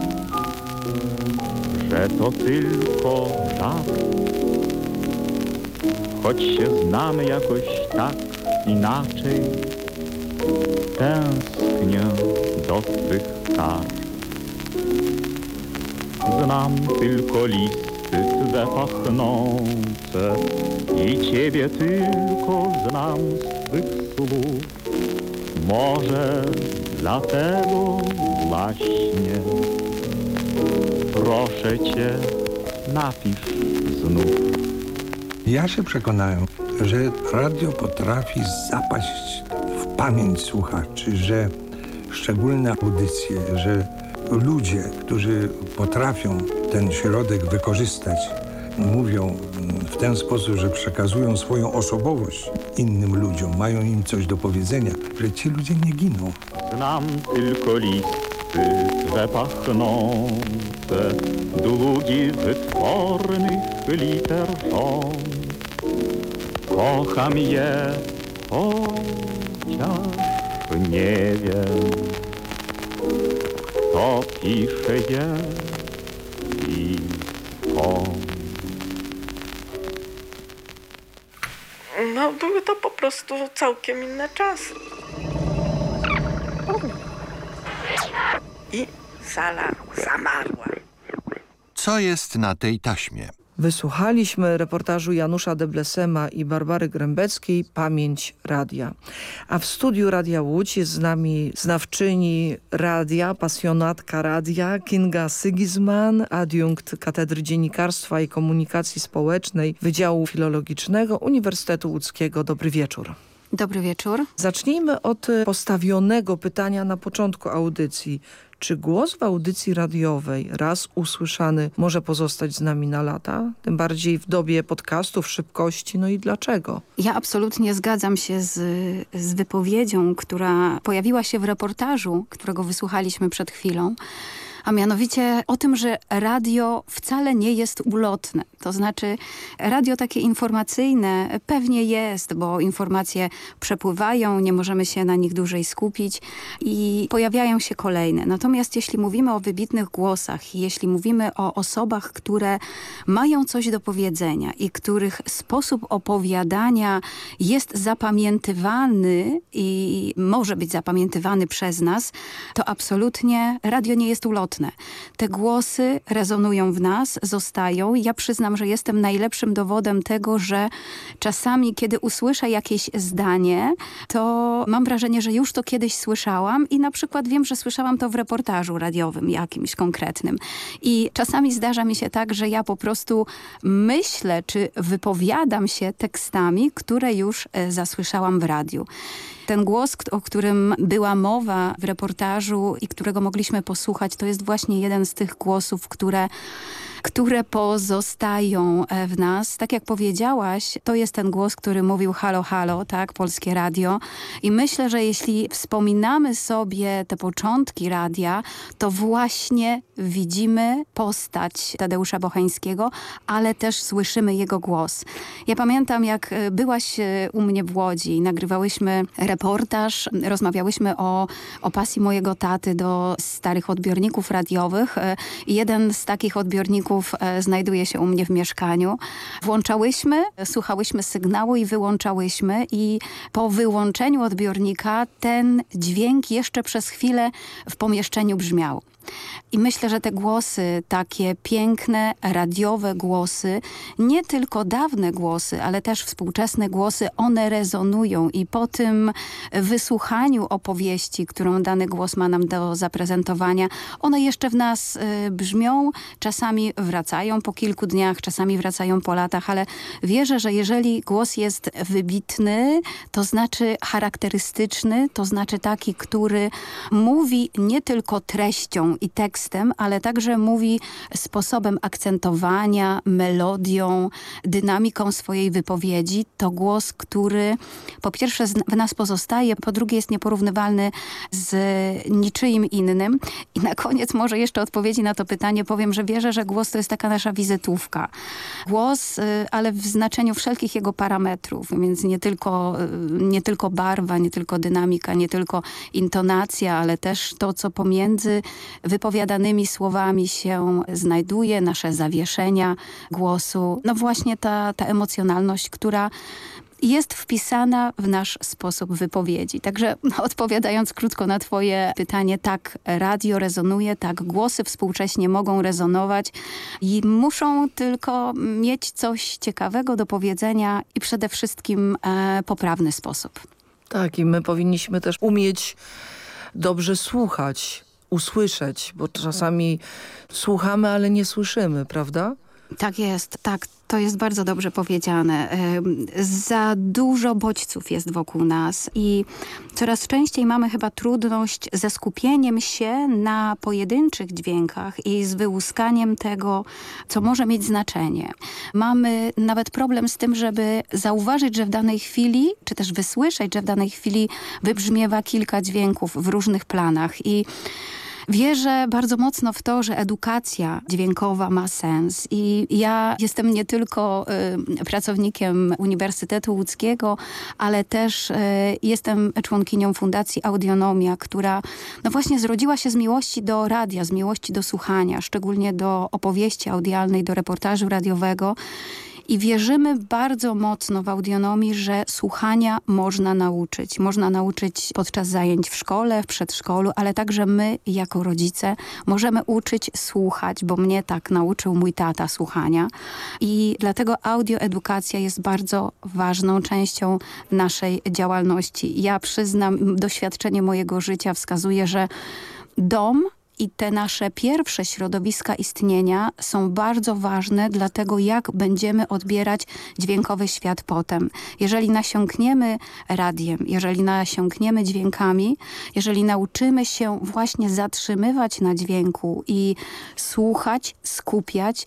że to tylko żart. Choć się znamy jakoś tak inaczej, tęsknię do Twych kart. Znam tylko listy Twe pachnące i Ciebie tylko znam z Twych słów. Może dlatego właśnie proszę Cię, napisz znów. Ja się przekonałem, że radio potrafi zapaść w pamięć słuchaczy, że szczególne audycje, że ludzie, którzy potrafią ten środek wykorzystać, mówią w ten sposób, że przekazują swoją osobowość innym ludziom, mają im coś do powiedzenia, że ci ludzie nie giną. Znam tylko listy Twe pachnące, długi wytwornych liter rząd. Kocham je, chociaż nie wiem, kto pisze je prostu całkiem inne czasy. I sala zamarła. Co jest na tej taśmie? Wysłuchaliśmy reportażu Janusza Deblesema i Barbary Grębeckiej Pamięć Radia. A w studiu Radia Łódź jest z nami znawczyni radia, pasjonatka radia Kinga Sygisman, adiunkt Katedry Dziennikarstwa i Komunikacji Społecznej Wydziału Filologicznego Uniwersytetu Łódzkiego. Dobry wieczór. Dobry wieczór. Zacznijmy od postawionego pytania na początku audycji. Czy głos w audycji radiowej, raz usłyszany, może pozostać z nami na lata? Tym bardziej w dobie podcastów, szybkości. No i dlaczego? Ja absolutnie zgadzam się z, z wypowiedzią, która pojawiła się w reportażu, którego wysłuchaliśmy przed chwilą a mianowicie o tym, że radio wcale nie jest ulotne. To znaczy radio takie informacyjne pewnie jest, bo informacje przepływają, nie możemy się na nich dłużej skupić i pojawiają się kolejne. Natomiast jeśli mówimy o wybitnych głosach, jeśli mówimy o osobach, które mają coś do powiedzenia i których sposób opowiadania jest zapamiętywany i może być zapamiętywany przez nas, to absolutnie radio nie jest ulotne istotne. Te głosy rezonują w nas, zostają. Ja przyznam, że jestem najlepszym dowodem tego, że czasami, kiedy usłyszę jakieś zdanie, to mam wrażenie, że już to kiedyś słyszałam i na przykład wiem, że słyszałam to w reportażu radiowym jakimś konkretnym. I czasami zdarza mi się tak, że ja po prostu myślę, czy wypowiadam się tekstami, które już e, zasłyszałam w radiu. Ten głos, o którym była mowa w reportażu i którego mogliśmy posłuchać, to jest właśnie jeden z tych głosów, które które pozostają e, w nas. Tak jak powiedziałaś, to jest ten głos, który mówił halo, halo, tak, Polskie Radio. I myślę, że jeśli wspominamy sobie te początki radia, to właśnie widzimy postać Tadeusza Bocheńskiego, ale też słyszymy jego głos. Ja pamiętam, jak e, byłaś e, u mnie w Łodzi i nagrywałyśmy reportaż, rozmawiałyśmy o, o pasji mojego taty do starych odbiorników radiowych jeden z takich odbiorników E, znajduje się u mnie w mieszkaniu. Włączałyśmy, słuchałyśmy sygnału i wyłączałyśmy i po wyłączeniu odbiornika ten dźwięk jeszcze przez chwilę w pomieszczeniu brzmiał. I myślę, że te głosy, takie piękne, radiowe głosy, nie tylko dawne głosy, ale też współczesne głosy, one rezonują. I po tym wysłuchaniu opowieści, którą dany głos ma nam do zaprezentowania, one jeszcze w nas y, brzmią, czasami wracają po kilku dniach, czasami wracają po latach, ale wierzę, że jeżeli głos jest wybitny, to znaczy charakterystyczny, to znaczy taki, który mówi nie tylko treścią i tekstem, ale także mówi sposobem akcentowania, melodią, dynamiką swojej wypowiedzi. To głos, który po pierwsze w nas pozostaje, po drugie jest nieporównywalny z niczyim innym. I na koniec może jeszcze odpowiedzi na to pytanie powiem, że wierzę, że głos to jest taka nasza wizytówka. Głos, y, ale w znaczeniu wszelkich jego parametrów, więc nie tylko, y, nie tylko barwa, nie tylko dynamika, nie tylko intonacja, ale też to, co pomiędzy wypowiadanymi słowami się znajduje, nasze zawieszenia głosu. No właśnie ta, ta emocjonalność, która jest wpisana w nasz sposób wypowiedzi. Także odpowiadając krótko na twoje pytanie, tak radio rezonuje, tak głosy współcześnie mogą rezonować i muszą tylko mieć coś ciekawego do powiedzenia i przede wszystkim e, poprawny sposób. Tak i my powinniśmy też umieć dobrze słuchać usłyszeć, bo czasami słuchamy, ale nie słyszymy, prawda? Tak jest, tak. To jest bardzo dobrze powiedziane. Za dużo bodźców jest wokół nas i coraz częściej mamy chyba trudność ze skupieniem się na pojedynczych dźwiękach i z wyłuskaniem tego, co może mieć znaczenie. Mamy nawet problem z tym, żeby zauważyć, że w danej chwili, czy też wysłyszeć, że w danej chwili wybrzmiewa kilka dźwięków w różnych planach i Wierzę bardzo mocno w to, że edukacja dźwiękowa ma sens. I ja jestem nie tylko y, pracownikiem Uniwersytetu Łódzkiego, ale też y, jestem członkinią Fundacji Audionomia, która no właśnie zrodziła się z miłości do radia, z miłości do słuchania, szczególnie do opowieści audialnej, do reportażu radiowego I wierzymy bardzo mocno w audionomii, że słuchania można nauczyć. Można nauczyć podczas zajęć w szkole, w przedszkolu, ale także my jako rodzice możemy uczyć słuchać, bo mnie tak nauczył mój tata słuchania. I dlatego audioedukacja jest bardzo ważną częścią naszej działalności. Ja przyznam, doświadczenie mojego życia wskazuje, że dom i te nasze pierwsze środowiska istnienia są bardzo ważne dla tego, jak będziemy odbierać dźwiękowy świat potem. Jeżeli nasiąkniemy radiem, jeżeli nasiąkniemy dźwiękami, jeżeli nauczymy się właśnie zatrzymywać na dźwięku i słuchać, skupiać,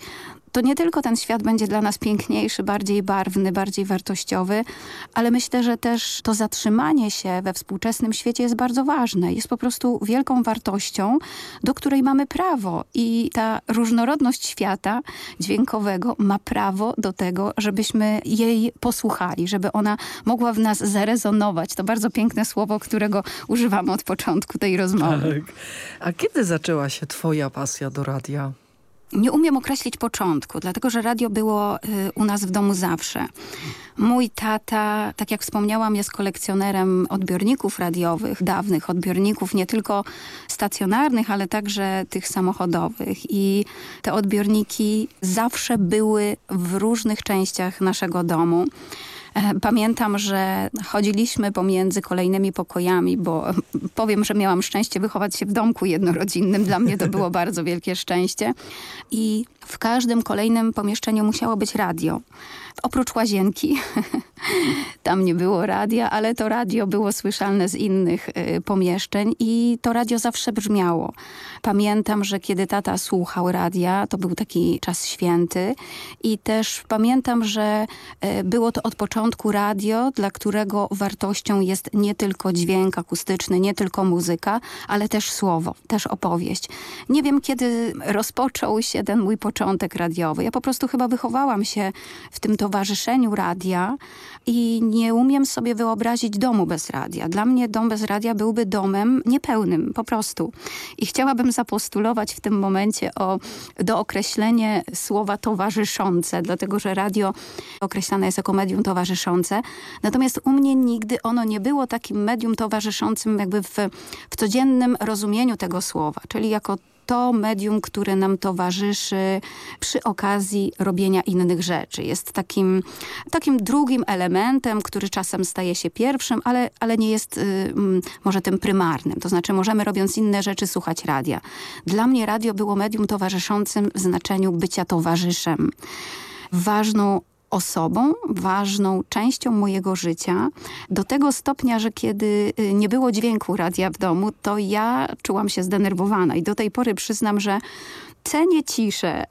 to nie tylko ten świat będzie dla nas piękniejszy, bardziej barwny, bardziej wartościowy, ale myślę, że też to zatrzymanie się we współczesnym świecie jest bardzo ważne. Jest po prostu wielką wartością, do której mamy prawo i ta różnorodność świata dźwiękowego ma prawo do tego, żebyśmy jej posłuchali, żeby ona mogła w nas zarezonować. To bardzo piękne słowo, którego używamy od początku tej rozmowy. Tak. A kiedy zaczęła się twoja pasja do radia? Nie umiem określić początku, dlatego że radio było y, u nas w domu zawsze. Mój tata, tak jak wspomniałam, jest kolekcjonerem odbiorników radiowych, dawnych odbiorników, nie tylko stacjonarnych, ale także tych samochodowych. I te odbiorniki zawsze były w różnych częściach naszego domu. E, pamiętam, że chodziliśmy pomiędzy kolejnymi pokojami, bo powiem, że miałam szczęście wychować się w domku jednorodzinnym. Dla mnie to było bardzo wielkie szczęście. I w każdym kolejnym pomieszczeniu musiało być radio. Oprócz łazienki, tam nie było radia, ale to radio było słyszalne z innych y, pomieszczeń i to radio zawsze brzmiało. Pamiętam, że kiedy tata słuchał radia, to był taki czas święty i też pamiętam, że y, było to od początku radio, dla którego wartością jest nie tylko dźwięk akustyczny, nie tylko muzyka, ale też słowo, też opowieść. Nie wiem, kiedy rozpoczął się ten mój początek radiowy. Ja po prostu chyba wychowałam się w tym towarzyszeniu radia i nie umiem sobie wyobrazić domu bez radia. Dla mnie dom bez radia byłby domem niepełnym, po prostu. I chciałabym zapostulować w tym momencie o dookreślenie słowa towarzyszące, dlatego że radio określane jest jako medium towarzyszące. Natomiast u mnie nigdy ono nie było takim medium towarzyszącym jakby w, w codziennym rozumieniu tego słowa, czyli jako to medium, które nam towarzyszy przy okazji robienia innych rzeczy. Jest takim, takim drugim elementem, który czasem staje się pierwszym, ale, ale nie jest y, może tym prymarnym. To znaczy możemy robiąc inne rzeczy słuchać radia. Dla mnie radio było medium towarzyszącym w znaczeniu bycia towarzyszem ważną osobą, ważną częścią mojego życia. Do tego stopnia, że kiedy y, nie było dźwięku radia w domu, to ja czułam się zdenerwowana i do tej pory przyznam, że cenię ciszę, y,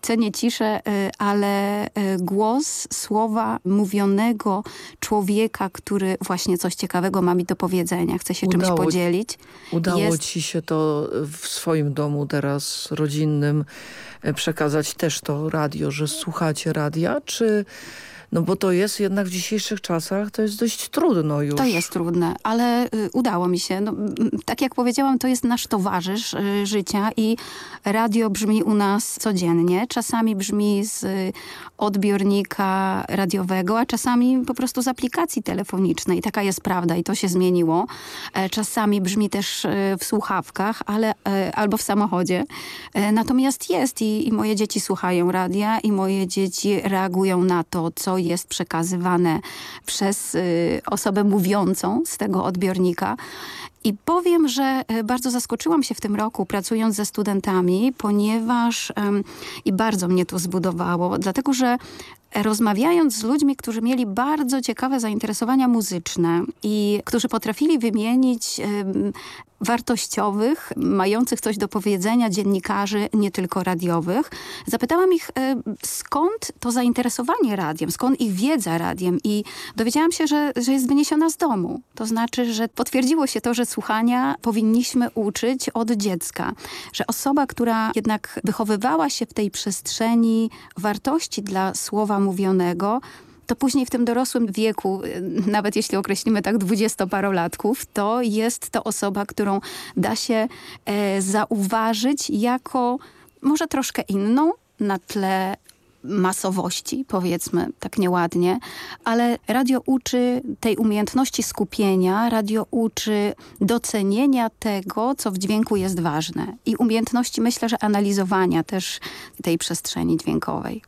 cenię ciszę, y, ale głos słowa mówionego człowieka, który właśnie coś ciekawego ma mi do powiedzenia, chce się udało, czymś podzielić. Udało jest... ci się to w swoim domu teraz rodzinnym przekazać też to radio, że słuchacie radia, czy no bo to jest jednak w dzisiejszych czasach, to jest dość trudno już. To jest trudne, ale y, udało mi się. No, tak jak powiedziałam, to jest nasz towarzysz y, życia i radio brzmi u nas codziennie. Czasami brzmi z odbiornika radiowego, a czasami po prostu z aplikacji telefonicznej. Taka jest prawda i to się zmieniło. E, czasami brzmi też e, w słuchawkach, ale e, albo w samochodzie. Natomiast jest i, i moje dzieci słuchają radia i moje dzieci reagują na to, co jest przekazywane przez y, osobę mówiącą z tego odbiornika. I powiem, że e, bardzo zaskoczyłam się w tym roku pracując ze studentami, ponieważ um, i bardzo mnie to zbudowało, dlatego że rozmawiając z ludźmi, którzy mieli bardzo ciekawe zainteresowania muzyczne i którzy potrafili wymienić wartościowych, mających coś do powiedzenia dziennikarzy, nie tylko radiowych. Zapytałam ich, skąd to zainteresowanie radiem, skąd ich wiedza radiem i dowiedziałam się, że, że jest wyniesiona z domu. To znaczy, że potwierdziło się to, że słuchania powinniśmy uczyć od dziecka. Że osoba, która jednak wychowywała się w tej przestrzeni wartości dla słowa mówionego, to później w tym dorosłym wieku, y, nawet jeśli określimy tak dwudziestoparolatków, to jest to osoba, którą da się e, zauważyć jako może troszkę inną na tle masowości, powiedzmy tak nieładnie, ale radio uczy tej umiejętności skupienia, radio uczy docenienia tego, co w dźwięku jest ważne i umiejętności, myślę, że analizowania też tej przestrzeni dźwiękowej.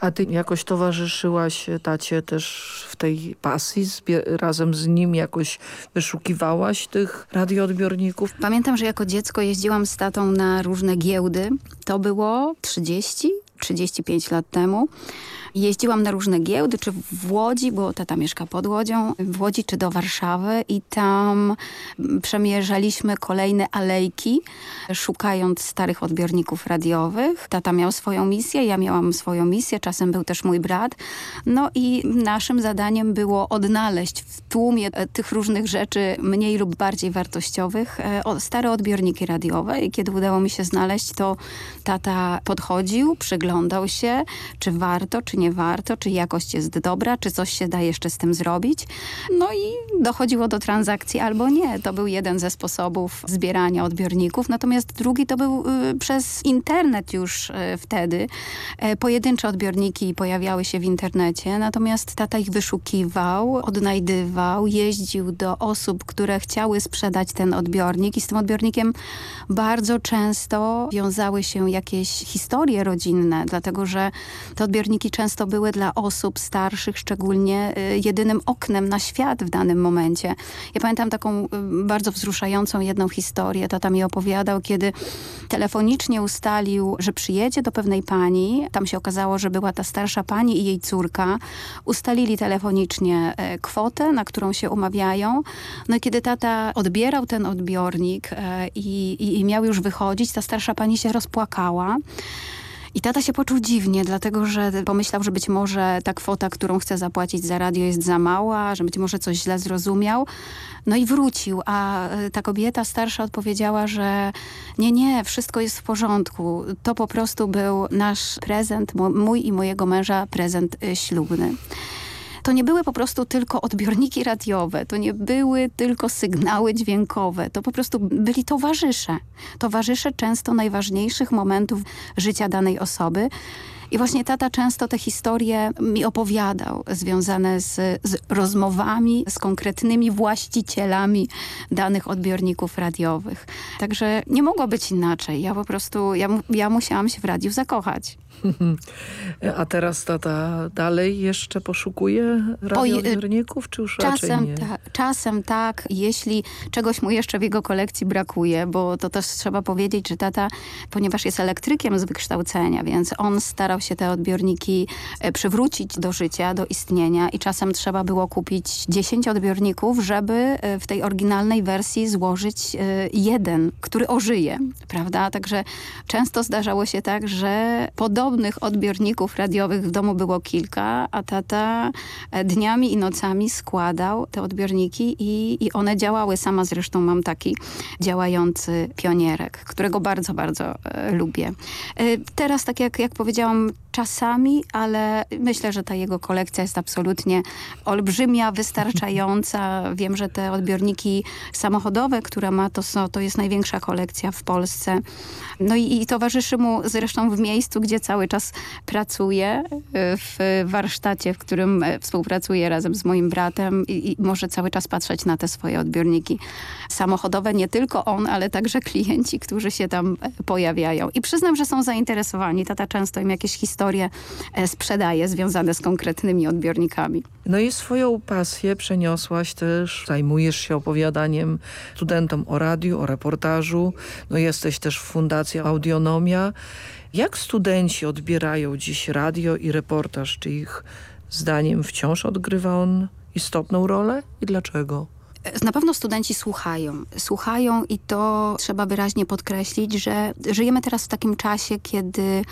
A ty jakoś towarzyszyłaś tacie też w tej pasji? Razem z nim jakoś wyszukiwałaś tych radioodbiorników? Pamiętam, że jako dziecko jeździłam z tatą na różne giełdy. To było 30 35 lat temu. Jeździłam na różne giełdy, czy w Łodzi, bo tata mieszka pod Łodzią, w Łodzi czy do Warszawy i tam przemierzaliśmy kolejne alejki, szukając starych odbiorników radiowych. Tata miał swoją misję, ja miałam swoją misję, czasem był też mój brat. No i naszym zadaniem było odnaleźć w tłumie e, tych różnych rzeczy mniej lub bardziej wartościowych e, stare odbiorniki radiowe i kiedy udało mi się znaleźć, to tata podchodził, przyglądał się, czy warto, czy nie warto, czy jakość jest dobra, czy coś się da jeszcze z tym zrobić. No i dochodziło do transakcji albo nie. To był jeden ze sposobów zbierania odbiorników. Natomiast drugi to był y, przez internet już y, wtedy. E, pojedyncze odbiorniki pojawiały się w internecie, natomiast tata ich wyszukiwał, odnajdywał, jeździł do osób, które chciały sprzedać ten odbiornik i z tym odbiornikiem bardzo często wiązały się jakieś historie rodzinne, dlatego że te odbiorniki często były dla osób starszych szczególnie y, jedynym oknem na świat w danym momencie. Ja pamiętam taką y, bardzo wzruszającą jedną historię. Tata mi opowiadał, kiedy telefonicznie ustalił, że przyjedzie do pewnej pani. Tam się okazało, że była ta starsza pani i jej córka. Ustalili telefonicznie e, kwotę, na którą się umawiają. No i kiedy tata odbierał ten odbiornik e, i, i, i miał już wychodzić, ta starsza pani się rozpłakała. I tata się poczuł dziwnie, dlatego że pomyślał, że być może ta kwota, którą chce zapłacić za radio jest za mała, że być może coś źle zrozumiał. No i wrócił, a e, ta kobieta starsza odpowiedziała, że nie, nie, wszystko jest w porządku. To po prostu był nasz prezent, mój i mojego męża prezent e, ślubny to nie były po prostu tylko odbiorniki radiowe, to nie były tylko sygnały dźwiękowe, to po prostu byli towarzysze. Towarzysze często najważniejszych momentów życia danej osoby. I właśnie tata często te historie mi opowiadał, związane z, z, rozmowami z konkretnymi właścicielami danych odbiorników radiowych. Także nie mogło być inaczej. Ja po prostu, ja, ja musiałam się w radiu zakochać. A teraz tata dalej jeszcze poszukuje radioodbiorników, czy już czasem, nie? Ta, czasem tak, jeśli czegoś mu jeszcze w jego kolekcji brakuje, bo to też trzeba powiedzieć, że tata, ponieważ jest elektrykiem z wykształcenia, więc on starał się te odbiorniki e, przywrócić do życia, do istnienia i czasem trzeba było kupić 10 odbiorników, żeby e, w tej oryginalnej wersji złożyć e, jeden, który ożyje, prawda? Także często zdarzało się tak, że podobnie odbiorników radiowych w domu było kilka, a tata e, dniami i nocami składał te odbiorniki i, i one działały. Sama zresztą mam taki działający pionierek, którego bardzo, bardzo e, lubię. E, teraz, tak jak, jak powiedziałam, czasami, ale myślę, że ta jego kolekcja jest absolutnie olbrzymia, wystarczająca. Wiem, że te odbiorniki samochodowe, które ma, to, są, to jest największa kolekcja w Polsce. No i, i towarzyszy mu zresztą w miejscu, gdzie cały czas pracuje, w warsztacie, w którym współpracuje razem z moim bratem i, i może cały czas patrzeć na te swoje odbiorniki samochodowe. Nie tylko on, ale także klienci, którzy się tam pojawiają. I przyznam, że są zainteresowani. Tata często im jakieś historie e, sprzedaje związane z konkretnymi odbiornikami. No i swoją pasję przeniosłaś też, zajmujesz się opowiadaniem studentom o radiu, o reportażu. No jesteś też w Fundacji Audionomia. Jak studenci odbierają dziś radio i reportaż? Czy ich zdaniem wciąż odgrywa on istotną rolę i dlaczego? Na pewno studenci słuchają. Słuchają i to trzeba wyraźnie podkreślić, że żyjemy teraz w takim czasie, kiedy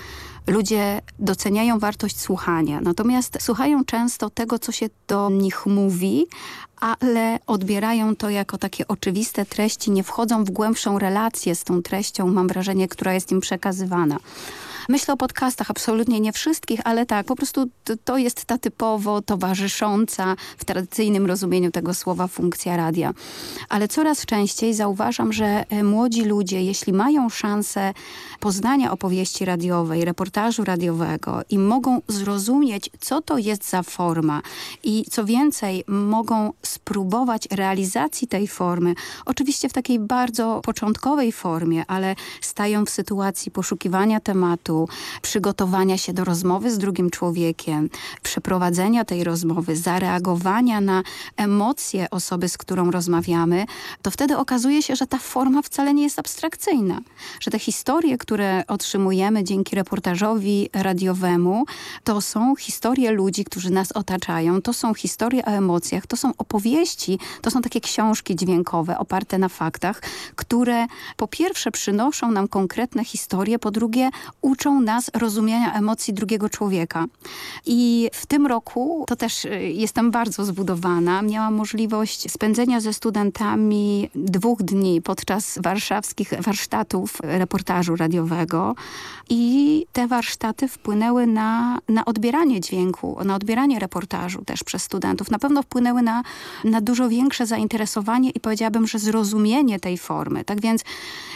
ludzie doceniają wartość słuchania. Natomiast słuchają często tego, co się do nich mówi, ale odbierają to jako takie oczywiste treści, nie wchodzą w głębszą relację z tą treścią, mam wrażenie, która jest im przekazywana. Myślę o podcastach, absolutnie nie wszystkich, ale tak, po prostu to jest ta typowo towarzysząca w tradycyjnym rozumieniu tego słowa funkcja radia. Ale coraz częściej zauważam, że e, młodzi ludzie, jeśli mają szansę poznania opowieści radiowej, reportażu radiowego i mogą zrozumieć, co to jest za forma i co więcej, mogą spróbować realizacji tej formy, oczywiście w takiej bardzo początkowej formie, ale stają w sytuacji poszukiwania tematu, przygotowania się do rozmowy z drugim człowiekiem, przeprowadzenia tej rozmowy, zareagowania na emocje osoby, z którą rozmawiamy, to wtedy okazuje się, że ta forma wcale nie jest abstrakcyjna. Że te historie, które otrzymujemy dzięki reportażowi radiowemu, to są historie ludzi, którzy nas otaczają, to są historie o emocjach, to są opowieści, to są takie książki dźwiękowe oparte na faktach, które po pierwsze przynoszą nam konkretne historie, po drugie uczą nas rozumienia emocji drugiego człowieka. I w tym roku, to też y, jestem bardzo zbudowana, miałam możliwość spędzenia ze studentami dwóch dni podczas warszawskich warsztatów reportażu radiowego i te warsztaty wpłynęły na, na odbieranie dźwięku, na odbieranie reportażu też przez studentów. Na pewno wpłynęły na, na dużo większe zainteresowanie i powiedziałabym, że zrozumienie tej formy. Tak więc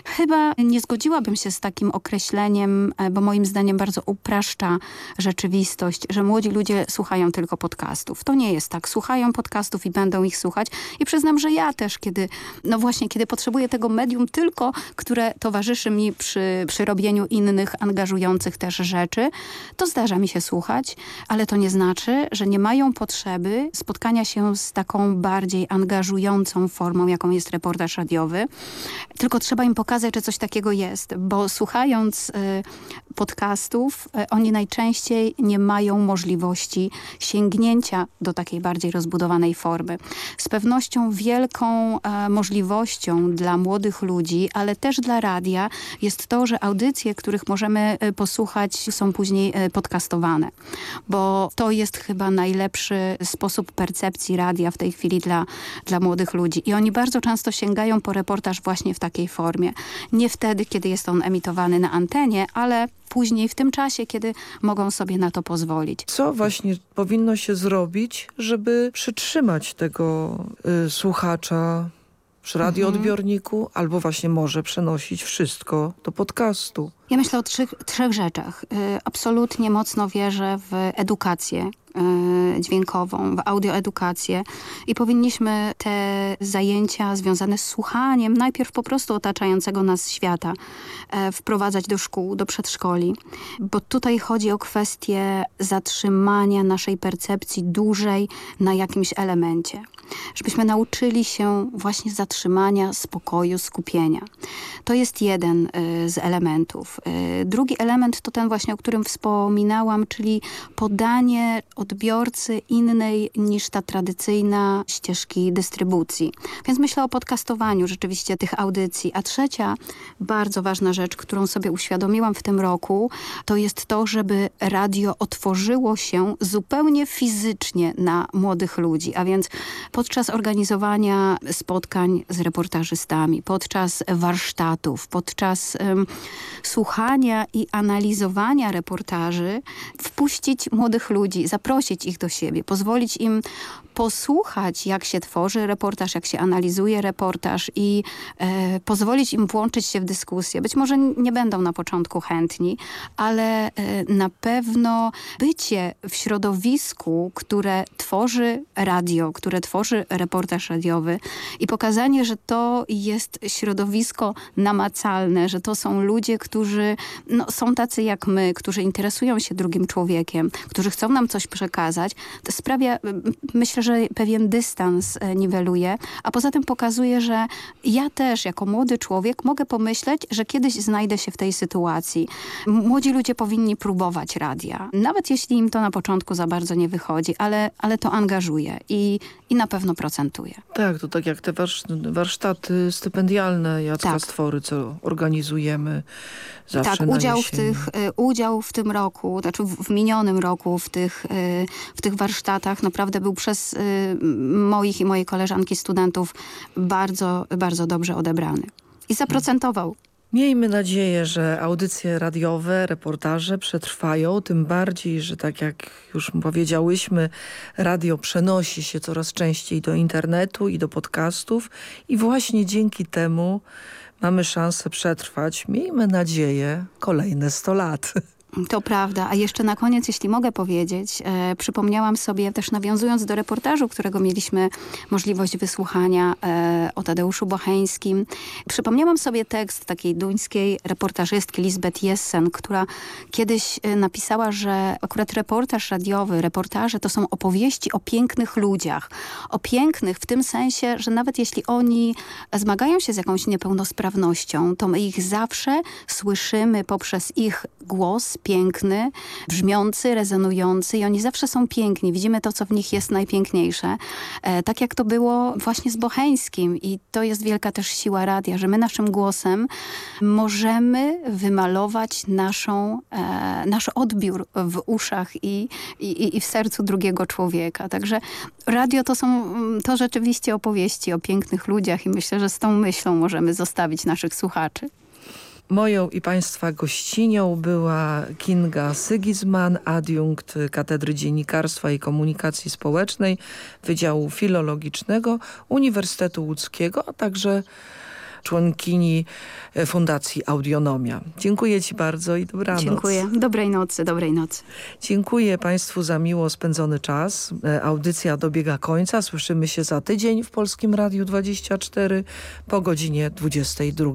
chyba nie zgodziłabym się z takim określeniem, e, bo moim zdaniem bardzo upraszcza rzeczywistość, że młodzi ludzie słuchają tylko podcastów. To nie jest tak. Słuchają podcastów i będą ich słuchać. I przyznam, że ja też, kiedy, no właśnie, kiedy potrzebuję tego medium tylko, które towarzyszy mi przy, przy robieniu innych, angażujących też rzeczy, to zdarza mi się słuchać, ale to nie znaczy, że nie mają potrzeby spotkania się z taką bardziej angażującą formą, jaką jest reportaż radiowy. Tylko trzeba im pokazać, że coś takiego jest, bo słuchając y, podcastów, y, oni najczęściej nie mają możliwości sięgnięcia do takiej bardziej rozbudowanej formy. Z pewnością wielką e, możliwością dla młodych ludzi, ale też dla radia jest to, że audycje, których możemy e, posłuchać są później e, podcastowane, bo to jest chyba najlepszy sposób percepcji radia w tej chwili dla, dla młodych ludzi i oni bardzo często sięgają po reportaż właśnie w takiej formie. Nie wtedy, kiedy jest on emitowany na antenie, ale później w tym czasie, kiedy mogą sobie na to pozwolić. Co właśnie powinno się zrobić, żeby przytrzymać tego y, słuchacza przy radioodbiorniku, mhm. albo właśnie może przenosić wszystko do podcastu? Ja myślę o trzech, trzech rzeczach. Y, absolutnie mocno wierzę w edukację y, dźwiękową, w audioedukację i powinniśmy te zajęcia związane z słuchaniem najpierw po prostu otaczającego nas świata e, wprowadzać do szkół, do przedszkoli, bo tutaj chodzi o kwestię zatrzymania naszej percepcji dłużej na jakimś elemencie. Żebyśmy nauczyli się właśnie zatrzymania spokoju, skupienia. To jest jeden y, z elementów. Y, drugi element to ten właśnie, o którym wspominałam, czyli podanie odbiorcy innej niż ta tradycyjna ścieżki dystrybucji. Więc myślę o podcastowaniu rzeczywiście tych audycji. A trzecia bardzo ważna rzecz, którą sobie uświadomiłam w tym roku, to jest to, żeby radio otworzyło się zupełnie fizycznie na młodych ludzi. A więc podczas organizowania spotkań z reportażystami, podczas warsztatów, podczas um, słuchania i analizowania reportaży wpuścić młodych ludzi, zaprosić ich do siebie, pozwolić im posłuchać, jak się tworzy reportaż, jak się analizuje reportaż i e, pozwolić im włączyć się w dyskusję. Być może nie będą na początku chętni, ale e, na pewno bycie w środowisku, które tworzy radio, które tworzy reportaż radiowy i pokazanie, że to jest środowisko namacalne, że to są ludzie, którzy no, są tacy jak my, którzy interesują się drugim człowiekiem, którzy chcą nam coś przekazać, to sprawia, myślę, że pewien dystans e, niweluje, a poza tym pokazuje, że ja też jako młody człowiek mogę pomyśleć, że kiedyś znajdę się w tej sytuacji. Młodzi ludzie powinni próbować radia, nawet jeśli im to na początku za bardzo nie wychodzi, ale, ale to angażuje i, i na pewno procentuje. Tak, to tak jak te warsztaty stypendialne Jacka tak. Stwory, co organizujemy zawsze Tak, udział w, tych, e, udział w tym roku, znaczy w, w minionym roku w tych, e, w tych warsztatach naprawdę był przez e, moich i mojej koleżanki studentów bardzo, bardzo dobrze odebrany. I zaprocentował Miejmy nadzieję, że audycje radiowe, reportaże przetrwają, tym bardziej, że tak jak już powiedziałyśmy, radio przenosi się coraz częściej do internetu i do podcastów i właśnie dzięki temu mamy szansę przetrwać, miejmy nadzieję, kolejne 100 lat. To prawda. A jeszcze na koniec, jeśli mogę powiedzieć, e, przypomniałam sobie, też nawiązując do reportażu, którego mieliśmy możliwość wysłuchania e, o Tadeuszu Bocheńskim, przypomniałam sobie tekst takiej duńskiej reportażystki Lisbeth Jessen, która kiedyś e, napisała, że akurat reportaż radiowy, reportaże to są opowieści o pięknych ludziach. O pięknych w tym sensie, że nawet jeśli oni zmagają się z jakąś niepełnosprawnością, to my ich zawsze słyszymy poprzez ich głos, piękny, brzmiący, rezonujący i oni zawsze są piękni. Widzimy to, co w nich jest najpiękniejsze. E, tak jak to było właśnie z Bocheńskim i to jest wielka też siła radia, że my naszym głosem możemy wymalować naszą, e, nasz odbiór w uszach i, i, i w sercu drugiego człowieka. Także radio to są to rzeczywiście opowieści o pięknych ludziach i myślę, że z tą myślą możemy zostawić naszych słuchaczy. Moją i Państwa gościnią była Kinga Sygisman, adiunkt Katedry Dziennikarstwa i Komunikacji Społecznej Wydziału Filologicznego Uniwersytetu Łódzkiego, a także członkini Fundacji Audionomia. Dziękuję Ci bardzo i dobranoc. Dziękuję. Dobrej nocy, dobrej nocy. Dziękuję Państwu za miło spędzony czas. Audycja dobiega końca. Słyszymy się za tydzień w Polskim Radiu 24 po godzinie 22.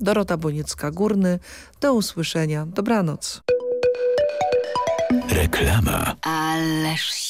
Dorota Boniecka-Górny. Do usłyszenia. Dobranoc. Reklama. Ależ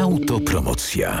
Autopromocja.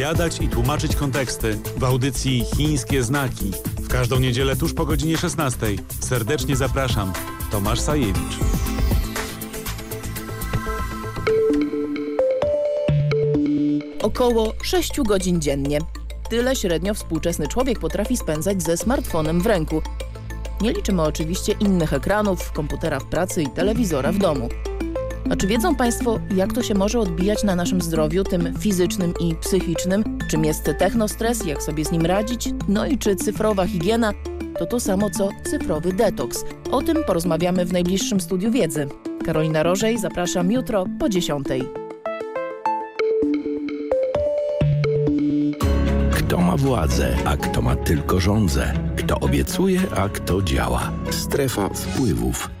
i tłumaczyć konteksty w audycji Chińskie Znaki. W każdą niedzielę tuż po godzinie 16. Serdecznie zapraszam. Tomasz Sajewicz. Około 6 godzin dziennie. Tyle średnio współczesny człowiek potrafi spędzać ze smartfonem w ręku. Nie liczymy oczywiście innych ekranów, komputera w pracy i telewizora w domu. A czy wiedzą Państwo, jak to się może odbijać na naszym zdrowiu, tym fizycznym i psychicznym? Czym jest technostres, jak sobie z nim radzić? No i czy cyfrowa higiena to to samo co cyfrowy detoks? O tym porozmawiamy w najbliższym studiu wiedzy. Karolina Rożej, zapraszam jutro po 10. Kto ma władzę, a kto ma tylko rządzę? Kto obiecuje, a kto działa? Strefa wpływów.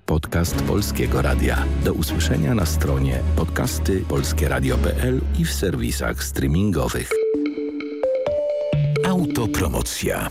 Podcast Polskiego Radia. Do usłyszenia na stronie podcasty polskieradio.pl i w serwisach streamingowych. Autopromocja.